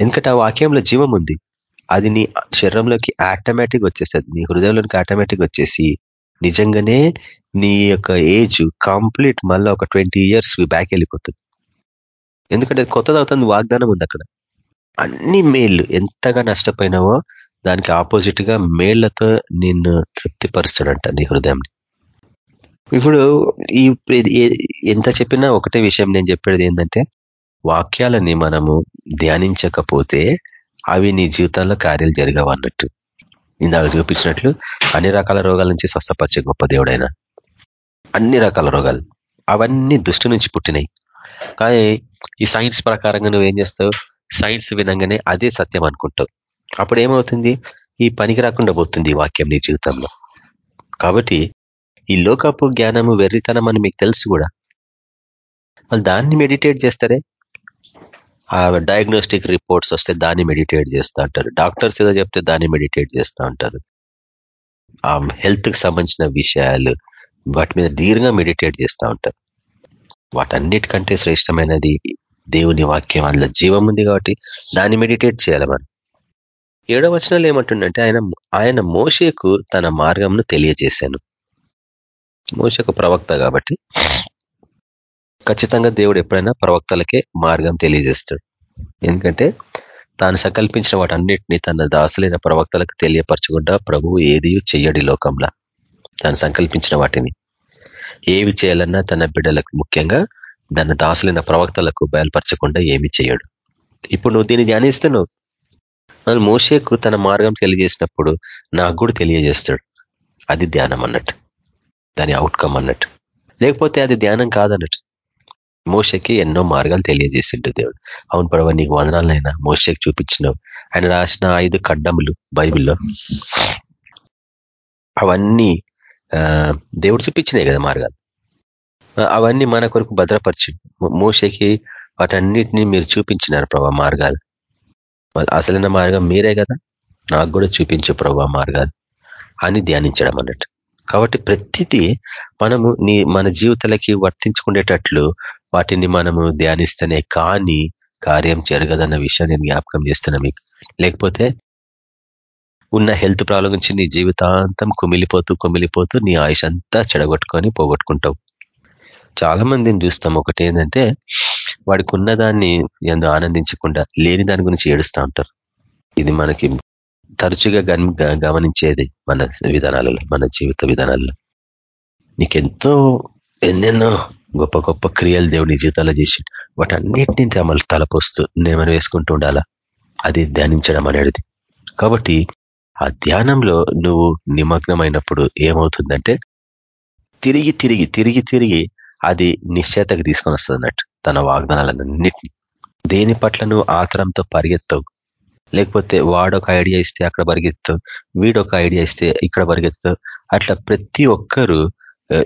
ఎందుకంటే ఆ వాక్యంలో జీవం ఉంది. అది నీ శరీరంలోకి ఆటోమేటిక్ వచ్చేస్తుంది. నీ హృదయంలోకి ఆటోమేటిక్ వచ్చేసి నిజంగానే నీ యొక్క ఏజ్ కంప్లీట్ మళ్ళీ ఒక ట్వంటీ ఇయర్స్ బ్యాక్ వెళ్ళిపోతుంది. ఎందుకంటే కొత్తది అవుతుంది వాగ్దానం ఉంది అక్కడ. అన్ని మేళ్ళు ఎంతగా నష్టపోయినావో దానికి ఆపోజిట్గా మేళ్ళతో నిన్ను తృప్తిపరుస్తాడంట నీ హృదయం ఇప్పుడు ఈ ఎంత చెప్పినా ఒకటే విషయం నేను చెప్పేది ఏంటంటే వాక్యాలని మనము ధ్యానించకపోతే అవి నీ జీవితంలో కార్యాలు జరగవన్నట్టు ఇందాక చూపించినట్లు అన్ని రకాల రోగాల నుంచి స్వస్థపరిచే గొప్ప దేవుడైన. అన్ని రకాల రోగాలు అవన్నీ దృష్టి నుంచి పుట్టినాయి. కానీ ఈ సైన్స్ ప్రకారంగా నువ్వేం చేస్తావు? సైన్స్ వినంగానే అదే సత్యం అనుకుంటావు. అప్పుడు ఏమవుతుంది ఈ పనికి రాకుండా పోతుంది ఈ వాక్యం నీ జీవితంలో. కాబట్టి ఈ లోకపు జ్ఞానము వెర్రితనం అని మీకు తెలుసు కూడా. వాళ్ళు దాన్ని మెడిటేట్ చేస్తారే? ఆ డయాగ్నోస్టిక్ రిపోర్ట్స్ వస్తే దాన్ని మెడిటేట్ చేస్తూ ఉంటారు డాక్టర్స్ ఏదో చెప్తే దాన్ని మెడిటేట్ చేస్తూ ఉంటారు ఆ హెల్త్కి సంబంధించిన విషయాలు వాటి మీద దీర్ఘంగా మెడిటేట్ చేస్తూ ఉంటారు. వాటన్నిటికంటే శ్రేష్టమైనది దేవుని వాక్యం అందులో జీవం ఉంది కాబట్టి దాన్ని మెడిటేట్ చేయాలి మనం. ఏడవ వచనంలో ఏమంటుండంటే ఆయన ఆయన మోషేకు తన మార్గంను తెలియజేశాను. మోసకు ప్రవక్త కాబట్టి ఖచ్చితంగా దేవుడు ఎప్పుడైనా ప్రవక్తలకే మార్గం తెలియజేస్తాడు. ఎందుకంటే తాను సంకల్పించిన వాటన్నిటిని తన దాసులైన ప్రవక్తలకు తెలియపరచకుండా ప్రభువు ఏది చెయ్యడి లోకంలా. తాను సంకల్పించిన వాటిని. ఏవి చేయాలన్నా తన బిడ్డలకు ముఖ్యంగా దాన్ని దాసులైన ప్రవక్తలకు బయలుపరచకుండా ఏమి చేయడు. ఇప్పుడు నువ్వు దీన్ని ధ్యానిస్తున్నావు నువ్వు మోషేకు తన మార్గం తెలియజేసినప్పుడు నాకు కూడా తెలియజేస్తాడు. అది ధ్యానం అన్నట్టు. దాని అవుట్కమ్ అన్నట్టు. లేకపోతే అది ధ్యానం కాదన్నట్టు. మోషకి ఎన్నో మార్గాలు తెలియజేసిండు దేవుడు. అవును పడవ నీకు వదనాలైనా మోషకి చూపించినావు. ఆయన రాసిన ఐదు కడ్డములు బైబిల్లో. అవన్నీ దేవుడు చూపించినాయి కదా మార్గాలు. అవన్నీ మన కొరకు భద్రపరిచి మోసకి వాటన్నిటిని మీరు చూపించినారు ప్రభా మార్గాలు. అసలైన మార్గం మీరే కదా నాకు కూడా చూపించు ప్రభా మార్గాలు అని ధ్యానించడం అన్నట్టు. కాబట్టి ప్రతిదీ మనము నీ మన జీవితాలకి వర్తించుకునేటట్లు వాటిని మనము ధ్యానిస్తేనే కానీ కార్యం జరగదన్న విషయాన్ని నేను జ్ఞాపకం చేస్తున్నా మీకు. లేకపోతే ఉన్న హెల్త్ ప్రాబ్లం నుంచి నీ జీవితాంతం కుమిలిపోతూ కుమిలిపోతూ నీ ఆయుష్ అంతా చెడగొట్టుకొని పోగొట్టుకుంటావు. చాలా మందిని చూస్తాం. ఒకటి ఏంటంటే వాడికి ఉన్నదాన్ని ఎందు ఆనందించకుండా లేని దాని గురించి ఏడుస్తూ ఉంటారు. ఇది మనకి తరచుగా గమనించేది మన విధానాలలో మన జీవిత విధానాల్లో. నీకెంతో ఎన్నెన్నో గొప్ప గొప్ప క్రియలు దేవుని జీవితాల్లో చేసి వాటన్నిటిని అమలు తలపోస్తూ నేమని వేసుకుంటూ ఉండాలా? అది ధ్యానించడం అనేది కాబట్టి ఆ ధ్యానంలో నువ్వు నిమగ్నమైనప్పుడు ఏమవుతుందంటే తిరిగి తిరిగి తిరిగి తిరిగి అది నిశ్చేతకు తీసుకొని వస్తుంది అన్నట్టు. తన వాగ్దానాలన్నింటినీ. దేని పట్ల నువ్వు ఆతరంతో పరిగెత్తవు? లేకపోతే వాడొక ఐడియా ఇస్తే అక్కడ పరిగెత్తావు? వీడొక ఐడియా ఇస్తే ఇక్కడ పరిగెత్తావు? అట్లా ప్రతి ఒక్కరు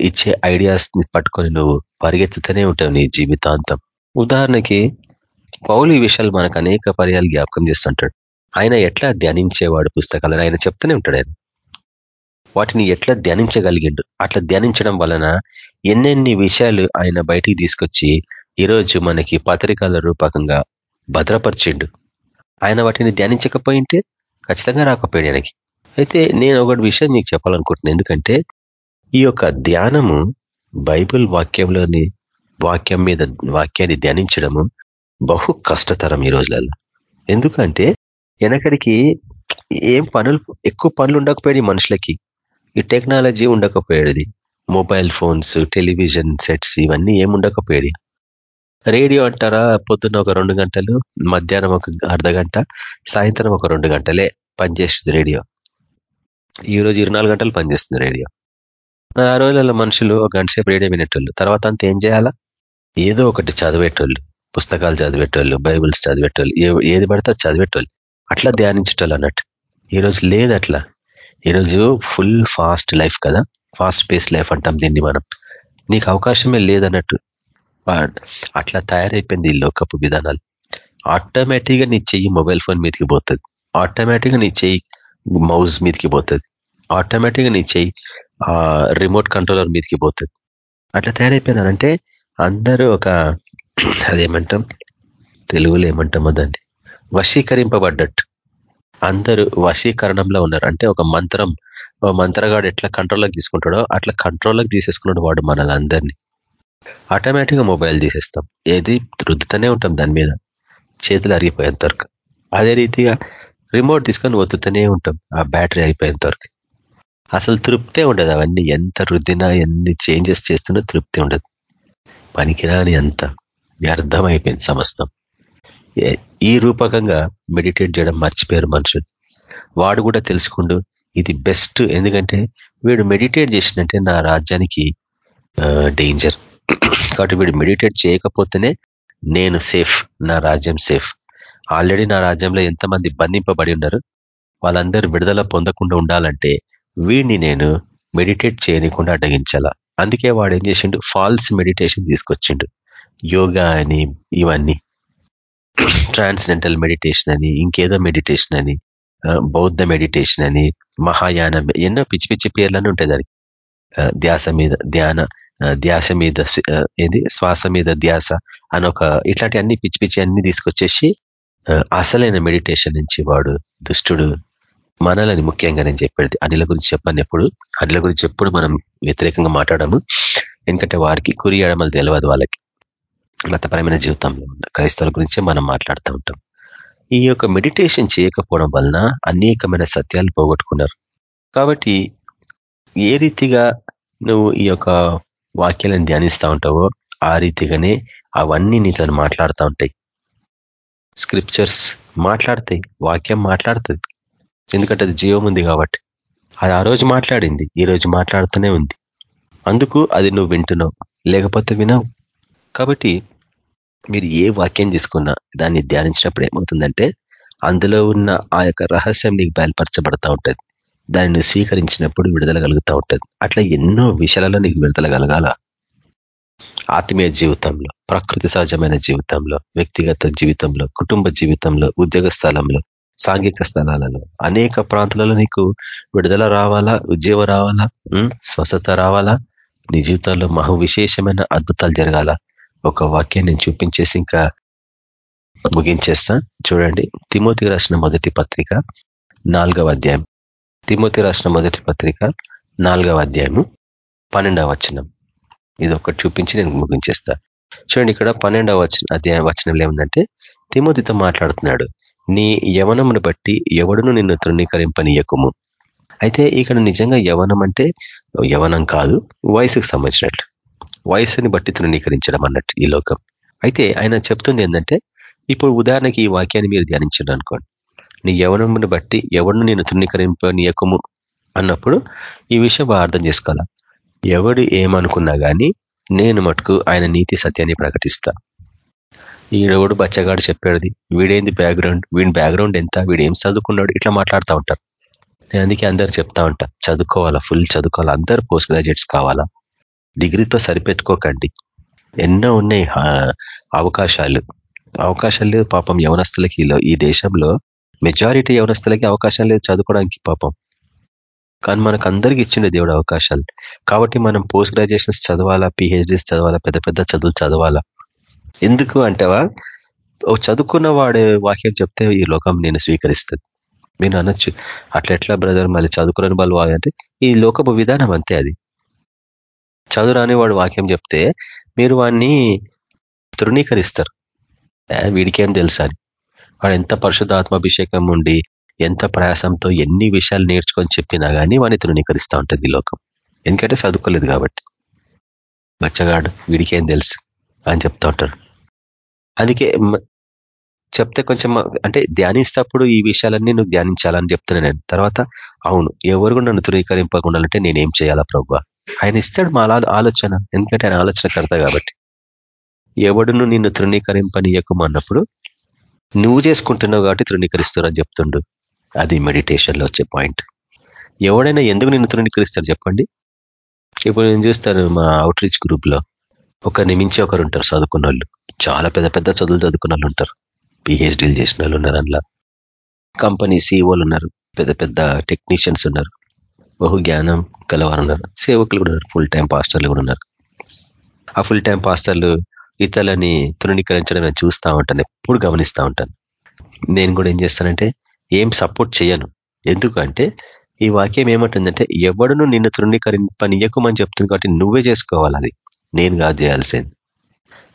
ఇచ్చే ఐడియాస్ని పట్టుకొని నువ్వు పరిగెత్తుతూనే ఉంటావు నీ జీవితాంతం. ఉదాహరణకి పౌలు ఈ విషయాలు మనకు అనేక పర్యాలు జ్ఞాపకం చేస్తుంటాడు. ఆయన ఎట్లా ధ్యానించేవాడు పుస్తకాలను? ఆయన చెప్తూనే ఉంటాడు ఆయన. వాటిని ఎట్లా ధ్యానించగలిగిండు? అట్లా ధ్యానించడం వలన ఎన్నెన్ని విషయాలు ఆయన బయటికి తీసుకొచ్చి ఈరోజు మనకి పత్రికల రూపకంగా భద్రపరిచిండు? ఆయన వాటిని ధ్యానించకపోయింటే ఖచ్చితంగా రాకపోయాడు ఆయనకి. అయితే నేను ఒకటి విషయం నీకు చెప్పాలనుకుంటున్నాను ఎందుకంటే ఈ యొక్క ధ్యానము బైబిల్ వాక్యంలోని వాక్యం మీద వాక్యాన్ని ధ్యానించడము బహు కష్టతరం ఈ రోజులలో ఎందుకంటే వెనకడికి ఏం పనులు ఎక్కువ పనులు ఉండకపోయాయి మనుషులకి. ఈ టెక్నాలజీ ఉండకపోయేది. మొబైల్ ఫోన్స్ టెలివిజన్ సెట్స్ ఇవన్నీ ఏముండకపోయేది రేడియో అంటారా? పొద్దున్న ఒక రెండు గంటలు మధ్యాహ్నం ఒక అర్ధ గంట సాయంత్రం ఒక రెండు గంటలే పనిచేస్తుంది రేడియో. ఈ రోజు ఇరవై గంటలు పనిచేస్తుంది రేడియో. ఆ రోజులలో మనుషులు ఒక గంట సేపు రేడియో వినేటోళ్ళు. తర్వాత అంతా ఏం చేయాలా? ఏదో ఒకటి చదివేటోళ్ళు. పుస్తకాలు చదివేటోళ్ళు బైబుల్స్ చదివేటోళ్ళు ఏది పడితే చదివేటోళ్ళు. అట్లా ధ్యానించేటోళ్ళు అన్నట్టు. ఈరోజు లేదు అట్లా. ఈరోజు ఫుల్ ఫాస్ట్ లైఫ్ కదా. ఫాస్ట్ పేస్ లైఫ్ అంటాం దీన్ని మనం. నీకు అవకాశమే లేదన్నట్టు. అట్లా తయారైపోయింది ఈ లోకపు విధానాలు. ఆటోమేటిక్గా నీ చెయ్యి మొబైల్ ఫోన్ మీదకి పోతుంది. ఆటోమేటిక్గా నీ చెయ్యి మౌజ్ మీదకి పోతుంది. ఆటోమేటిక్గా నీ చెయ్యి రిమోట్ కంట్రోలర్ మీదకి పోతుంది. అట్లా తయారైపోయినారంటే అందరూ ఒక అదేమంటాం? తెలుగులో ఏమంటామో దాన్ని? వశీకరింపబడ్డట్టు. అందరూ వశీకరణంలో ఉన్నారు. అంటే ఒక మంత్రం మంత్రగాడు ఎట్లా కంట్రోల్లోకి తీసుకుంటాడో అట్లా కంట్రోల్లోకి తీసేసుకున్నాడు వాడు మనల్ని అందరినీ ఆటోమేటిక్గా మొబైల్ తీసేస్తాం. ఏది రుద్దుతూనే ఉంటాం దాని మీద. చేతులు అరిగిపోయేంత వరకు. అదే రీతిగా రిమోట్ తీసుకొని ఒత్తుతూనే ఉంటాం ఆ బ్యాటరీ అయిపోయేంత వరకు. అసలు తృప్తే ఉండదు అవన్నీ. ఎంత రుద్దినా ఎన్ని చేంజెస్ చేస్తున్నా తృప్తి ఉండదు. పనికిరాని అంత వ్యర్థం అయిపోయింది సమస్తం. ఈ రూపకంగా మెడిటేట్ చేయడం మర్చిపోయారు మనుషులు. వాడు కూడా తెలుసుకుండు ఇది బెస్ట్ ఎందుకంటే వీడు మెడిటేట్ చేసినట్టే నా రాజ్యానికి డేంజర్ కాబట్టి వీడు మెడిటేట్ చేయకపోతేనే నేను సేఫ్ నా రాజ్యం సేఫ్ ఆల్రెడీ నా రాజ్యంలో ఎంతమంది బంధింపబడి ఉన్నారు వాళ్ళందరూ విడుదల పొందకుండా ఉండాలంటే వీడిని నేను మెడిటేట్ చేయనీయకుండా అడ్డగించాల? అందుకే వాడు ఏం చేసిండు ఫాల్స్ మెడిటేషన్ తీసుకొచ్చిండు. యోగా అని ఇవన్నీ. ట్రాన్స్డెంటల్ మెడిటేషన్ అని ఇంకేదో మెడిటేషన్ అని బౌద్ధ మెడిటేషన్ అని మహాయాన ఎన్నో పిచ్చి పిచ్చి పేర్లను ఉంటాయి దానికి. ధ్యాస మీద ధ్యాన ధ్యాస మీద ఏది? శ్వాస మీద ధ్యాస అని ఒక ఇట్లాంటి అన్ని పిచ్చి పిచ్చి అన్ని తీసుకొచ్చేసి అసలైన మెడిటేషన్ నుంచి వాడు దుష్టుడు మనలని ముఖ్యంగా నేను చెప్పేది. అనిల గురించి చెప్పాను ఎప్పుడు. అనిల గురించి ఎప్పుడు మనం వ్యతిరేకంగా మాట్లాడము. ఎందుకంటే వారికి కురి ఎడమలు తెలియదు వాళ్ళకి. మతపరమైన జీవితంలో ఉన్న క్రైస్తవుల గురించే మనం మాట్లాడుతూ ఉంటాం. ఈ యొక్క మెడిటేషన్ చేయకపోవడం వలన అనేకమైన సత్యాలు పోగొట్టుకున్నారు. కాబట్టి ఏ రీతిగా నువ్వు ఈ యొక్క వాక్యాలను ధ్యానిస్తూ ఉంటావో ఆ రీతిగానే అవన్నీ నీతో మాట్లాడుతూ ఉంటాయి. స్క్రిప్చర్స్ మాట్లాడతాయి వాక్యం మాట్లాడుతుంది. ఎందుకంటే అది జీవం ఉంది కాబట్టి. అది ఆ రోజు మాట్లాడింది ఈ రోజు మాట్లాడుతూనే ఉంది. అందుకు అది నువ్వు వింటున్నావు లేకపోతే వినవు. కాబట్టి మీరు ఏ వాక్యం తీసుకున్నా దాన్ని ధ్యానించినప్పుడు ఏమవుతుందంటే అందులో ఉన్న ఆ యొక్క రహస్యం నీకు బయలుపరచబడతా ఉంటుంది. దాన్ని స్వీకరించినప్పుడు విడుదల కలుగుతూ ఉంటుంది. అట్లా ఎన్నో విషయాలలో నీకు విడుదల కలగాల. ఆత్మీయ జీవితంలో ప్రకృతి సహజమైన జీవితంలో వ్యక్తిగత జీవితంలో కుటుంబ జీవితంలో ఉద్యోగ స్థలంలో సాంఘిక స్థలాలలో అనేక ప్రాంతాలలో నీకు విడుదల రావాలా ఉద్యోగం రావాలా స్వస్థత రావాలా నీ జీవితంలో మహు విశేషమైన అద్భుతాలు జరగాల. ఒక వాక్యం నేను చూపించేసి ఇంకా ముగించేస్తా. చూడండి. తిమోతి రాసిన మొదటి పత్రిక నాలుగవ అధ్యాయం. తిమోతి రాసిన మొదటి పత్రిక నాలుగవ అధ్యాయము పన్నెండవ వచనం. ఇది ఒకటి చూపించి నేను ముగించేస్తా. చూడండి ఇక్కడ పన్నెండవ వచన అధ్యాయం వచనంలో ఏముందంటే తిమోతితో మాట్లాడుతున్నాడు. నీ యవనమును బట్టి ఎవడును నిన్ను తృణీకరింపనీయకుము. అయితే ఇక్కడ నిజంగా యవనం అంటే యవనం కాదు వయసుకు సంబంధించినట్లు. వయసుని బట్టి తృణీకరించడం అన్నట్టు ఈ లోకం. అయితే ఆయన చెప్తుంది ఏంటంటే ఇప్పుడు ఉదాహరణకి ఈ వాక్యాన్ని మీరు ధ్యానించండి అనుకోండి. నీ యవనమును బట్టి ఎవడును నేను తృణీకరింపనీయకము అన్నప్పుడు ఈ విషయం అర్థం చేసుకోవాలా? ఎవడు ఏమనుకున్నా కానీ నేను మటుకు ఆయన నీతి సత్యాన్ని ప్రకటిస్తా. ఈడెవడు బచ్చగాడు చెప్పాడు వీడేంది బ్యాక్గ్రౌండ్ వీడి బ్యాక్గ్రౌండ్ ఎంత? వీడు ఏం చదువుకున్నాడు? ఇట్లా మాట్లాడుతూ ఉంటారు. నేను అందుకే అందరు చెప్తా ఉంటా. చదువుకోవాలా? ఫుల్ చదువుకోవాలా? అందరు పోస్ట్ గ్రాడ్యుయేట్స్ కావాలా? డిగ్రీతో సరిపెట్టుకోకండి. ఎన్నో ఉన్నాయి అవకాశాలు. అవకాశాలు పాపం యవనస్తులకి ఈ దేశంలో. మెజారిటీ యవనస్తులకి అవకాశం లేదు చదువుకోవడానికి పాపం. కానీ మనకు అందరికి ఇచ్చిండే దేవుడు అవకాశాలు. కాబట్టి మనం పోస్ట్ గ్రాడ్యుయేషన్స్ చదవాలా పిహెచ్డీస్ చదవాలా పెద్ద పెద్ద చదువులు చదవాలా? ఎందుకు అంటవా చదువుకున్న వాడు వాక్యం చెప్తే ఈ లోకం నేను స్వీకరిస్తుంది. మీరు అనొచ్చు. అట్లా ఎట్లా బ్రదర్ మళ్ళీ చదువుకున్న వాళ్ళు అంటే ఈ లోకపు విధానం అంతే అది. చదువురాని వాడు వాక్యం చెప్తే మీరు వాడిని తృణీకరిస్తారు. వీడికేం తెలుసా అని. వాడు ఎంత పరిశుద్ధాత్మాభిషేకం ఉండి ఎంత ప్రయాసంతో ఎన్ని విషయాలు నేర్చుకొని చెప్పినా కానీ వాడిని తృణీకరిస్తూ ఉంటుంది ఈ లోకం. ఎందుకంటే చదువుకోలేదు కాబట్టి. బచ్చగాడు వీడికేం తెలుసు అని చెప్తా ఉంటారు అందుకే చెప్తే కొంచెం అంటే ధ్యానిస్తప్పుడు ఈ విషయాలన్నీ నువ్వు ధ్యానించాలని చెప్తున్నా నేను. తర్వాత అవును ఎవరు కూడా నన్ను ధృవీకరింపకుండా అంటే నేనేం చేయాలా ప్రభు? ఆయన ఇస్తాడు మా ఆలోచన. ఎందుకంటే ఆయన ఆలోచనకర్త కాబట్టి. ఎవడును నిన్ను తృణీకరింపనీయకమన్నప్పుడు నువ్వు చేసుకుంటున్నావు కాబట్టి తృణీకరిస్తారు అని చెప్తుండు. అది మెడిటేషన్లో వచ్చే పాయింట్. ఎవడైనా ఎందుకు నిన్ను తృణీకరిస్తారు చెప్పండి? ఇప్పుడు నేను చూస్తాను మా అవుట్ రీచ్ గ్రూప్ ఒకరిని మించి ఒకరు ఉంటారు చదువుకున్న చాలా పెద్ద పెద్ద చదువులు చదువుకున్న ఉంటారు. పిహెచ్డీలు చేసిన వాళ్ళు ఉన్నారు అందులో. కంపెనీ సీఓలు ఉన్నారు. పెద్ద పెద్ద టెక్నీషియన్స్ ఉన్నారు. బహు జ్ఞానం గలవారు ఉన్నారు. సేవకులు కూడా ఉన్నారు. ఫుల్ టైం పాస్టర్లు కూడా ఉన్నారు. ఆ ఫుల్ టైం పాస్టర్లు ఇతరులని తృణీకరించడం నేను చూస్తూ ఉంటాను. ఎప్పుడు గమనిస్తూ ఉంటాను. నేను కూడా ఏం చేస్తానంటే ఏం సపోర్ట్ చేయను ఎందుకంటే ఈ వాక్యం ఏమంటుందంటే ఎవడును నిన్ను తృణీకరింపనీయకమని చెప్తుంది కాబట్టి నువ్వే చేసుకోవాలి అది. నేను కాదు చేయాల్సింది.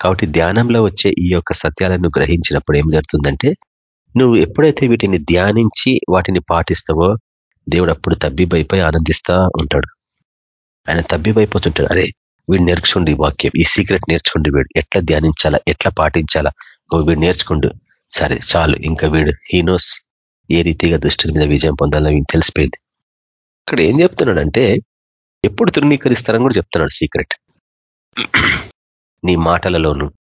కాబట్టి ధ్యానంలో వచ్చే ఈ యొక్క సత్యాలను గ్రహించినప్పుడు ఏం జరుగుతుందంటే నువ్వు ఎప్పుడైతే వీటిని ధ్యానించి వాటిని పాటిస్తావో దేవుడు అప్పుడు తబ్బిబైపోయి ఆనందిస్తా ఉంటాడు. ఆయన తబ్బిబైపోతుంటాడు. అరే వీడు నేర్చుకోండి వాక్యం. ఈ సీక్రెట్ నేర్చుకోండి వీడు. ఎట్లా ధ్యానించాలా? ఎట్లా పాటించాలా? ఓ వీడు నేర్చుకోండు. సరే చాలు. ఇంకా వీడు హీనోస్ ఏ రీతిగా దృష్టి మీద విజయం పొందాలో వీళ్ళు తెలిసిపోయింది. ఇక్కడ ఏం చెప్తున్నాడంటే ఎప్పుడు తృణీకరిస్తారని కూడా చెప్తున్నాడు సీక్రెట్. నీ మాటలలోను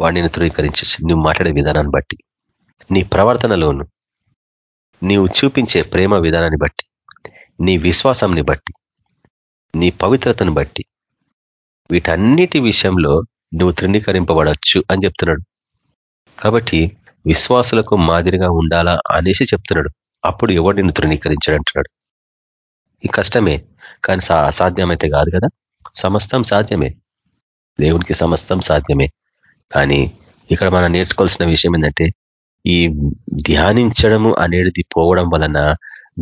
వాడిని తృణీకరించచ్చు నువ్వు మాట్లాడే విధానాన్ని బట్టి. నీ ప్రవర్తనలోను నీవు చూపించే ప్రేమ విధానాన్ని బట్టి నీ విశ్వాసంని బట్టి నీ పవిత్రతను బట్టి వీటన్నిటి విషయంలో నువ్వు తృణీకరింపబడచ్చు అని చెప్తున్నాడు. కాబట్టి విశ్వాసులకు మాదిరిగా ఉండాలా అనేసి చెప్తున్నాడు. అప్పుడు ఎవడు నిన్ను తృణీకరించాడు అంటున్నాడు ఈ కష్టమే కానీ అసాధ్యమైతే కాదు కదా. సమస్తం సాధ్యమే. దేవునికి సమస్తం సాధ్యమే. కానీ ఇక్కడ మనం నేర్చుకోవాల్సిన విషయం ఏంటంటే ఈ ధ్యానించడము అనేది పోవడం వలన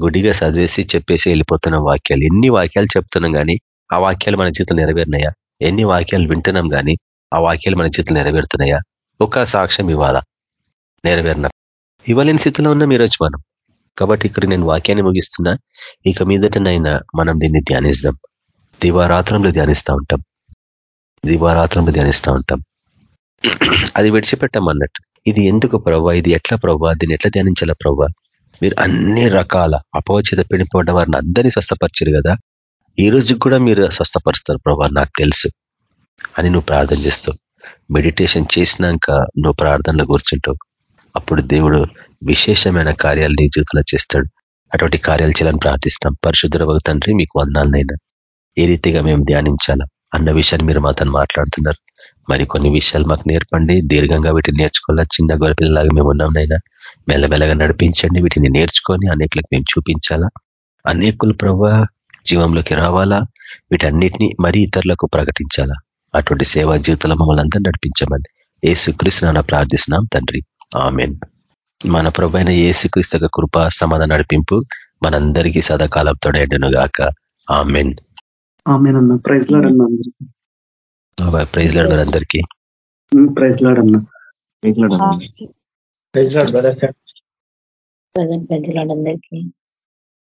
గుడిగా చదివేసి చెప్పేసి వెళ్ళిపోతున్న వాక్యాలు. ఎన్ని వాక్యాలు చెప్తున్నాం కానీ ఆ వాక్యాలు మన జీవితంలో నెరవేరినాయా? ఎన్ని వాక్యాలు వింటున్నాం కానీ ఆ వాక్యాలు మన జీవితంలో నెరవేరుతున్నాయా? ఒక సాక్ష్యం ఇవ్వాలా నెరవేరిన ఇవ్వలేని స్థితిలో ఉన్నాం ఈరోజు మనం. కాబట్టి ఇక్కడ నేను వాక్యాన్ని ముగిస్తున్నా. ఇక మీదటనైనా మనం దీన్ని ధ్యానిస్తాం. దివారాత్రంలో ధ్యానిస్తూ ఉంటాం. దివారాత్రంలో ధ్యానిస్తూ ఉంటాం. అది విడిచిపెట్టాం అన్నట్టు ఇది ఎందుకు ప్రభావ ఇది ఎట్లా ప్రభావ దీన్ని ఎట్లా ధ్యానించాలా ప్రభావ మీరు అన్ని రకాల అపవచిత పిడిపడ్డ వారిని అందరినీ స్వస్థపరిచారు కదా? ఈ రోజు కూడా మీరు స్వస్థపరుస్తారు ప్రభా నాకు తెలుసు. అని నువ్వు ప్రార్థన చేస్తావు. మెడిటేషన్ చేసినాక నువ్వు ప్రార్థనలో కూర్చుంటావు. అప్పుడు దేవుడు విశేషమైన కార్యాలు నీ జీవితంలో చేస్తాడు. అటువంటి కార్యాలు చేయాలని ప్రార్థిస్తాం. పరిశుద్ధ తండ్రి మీకు వందాలనైనా ఏ రీతిగా మేము ధ్యానించాలా? అన్న విషయాన్ని మీరు మాతో మాట్లాడుతున్నారు. మరి కొన్ని విషయాలు మాకు నేర్పండి. దీర్ఘంగా వీటిని నేర్చుకోవాలా? చిన్న గొరపిల్లలాగా మేము ఉన్నాంనైనా మెల్లమెల్లగా నడిపించండి. వీటిని నేర్చుకొని అనేకులకు మేము చూపించాలా? అనేకులు ప్రవ్వా జీవంలోకి రావాలా? వీటన్నిటిని మరీ ఇతరులకు ప్రకటించాలా? అటువంటి సేవా జీవితంలో మమ్మల్ని అందరూ నడిపించమని ఏసుక్రీస్తున ప్రార్థిస్తున్నాం తండ్రి. ఆమెన్. మన ప్రభు అయిన ఏసుక్రీస్తు కృప సమాధాన నడిపింపు మనందరికీ సదాకాలంతో ఎండును గాక ఆమెన్ ప్రైజ్ లాడన్నా ప్రైజ్ లాడ్ అందరికీ. ప్రైజ్ లాడన్నా ప్రైజ్ లాడ్ అందరికీ.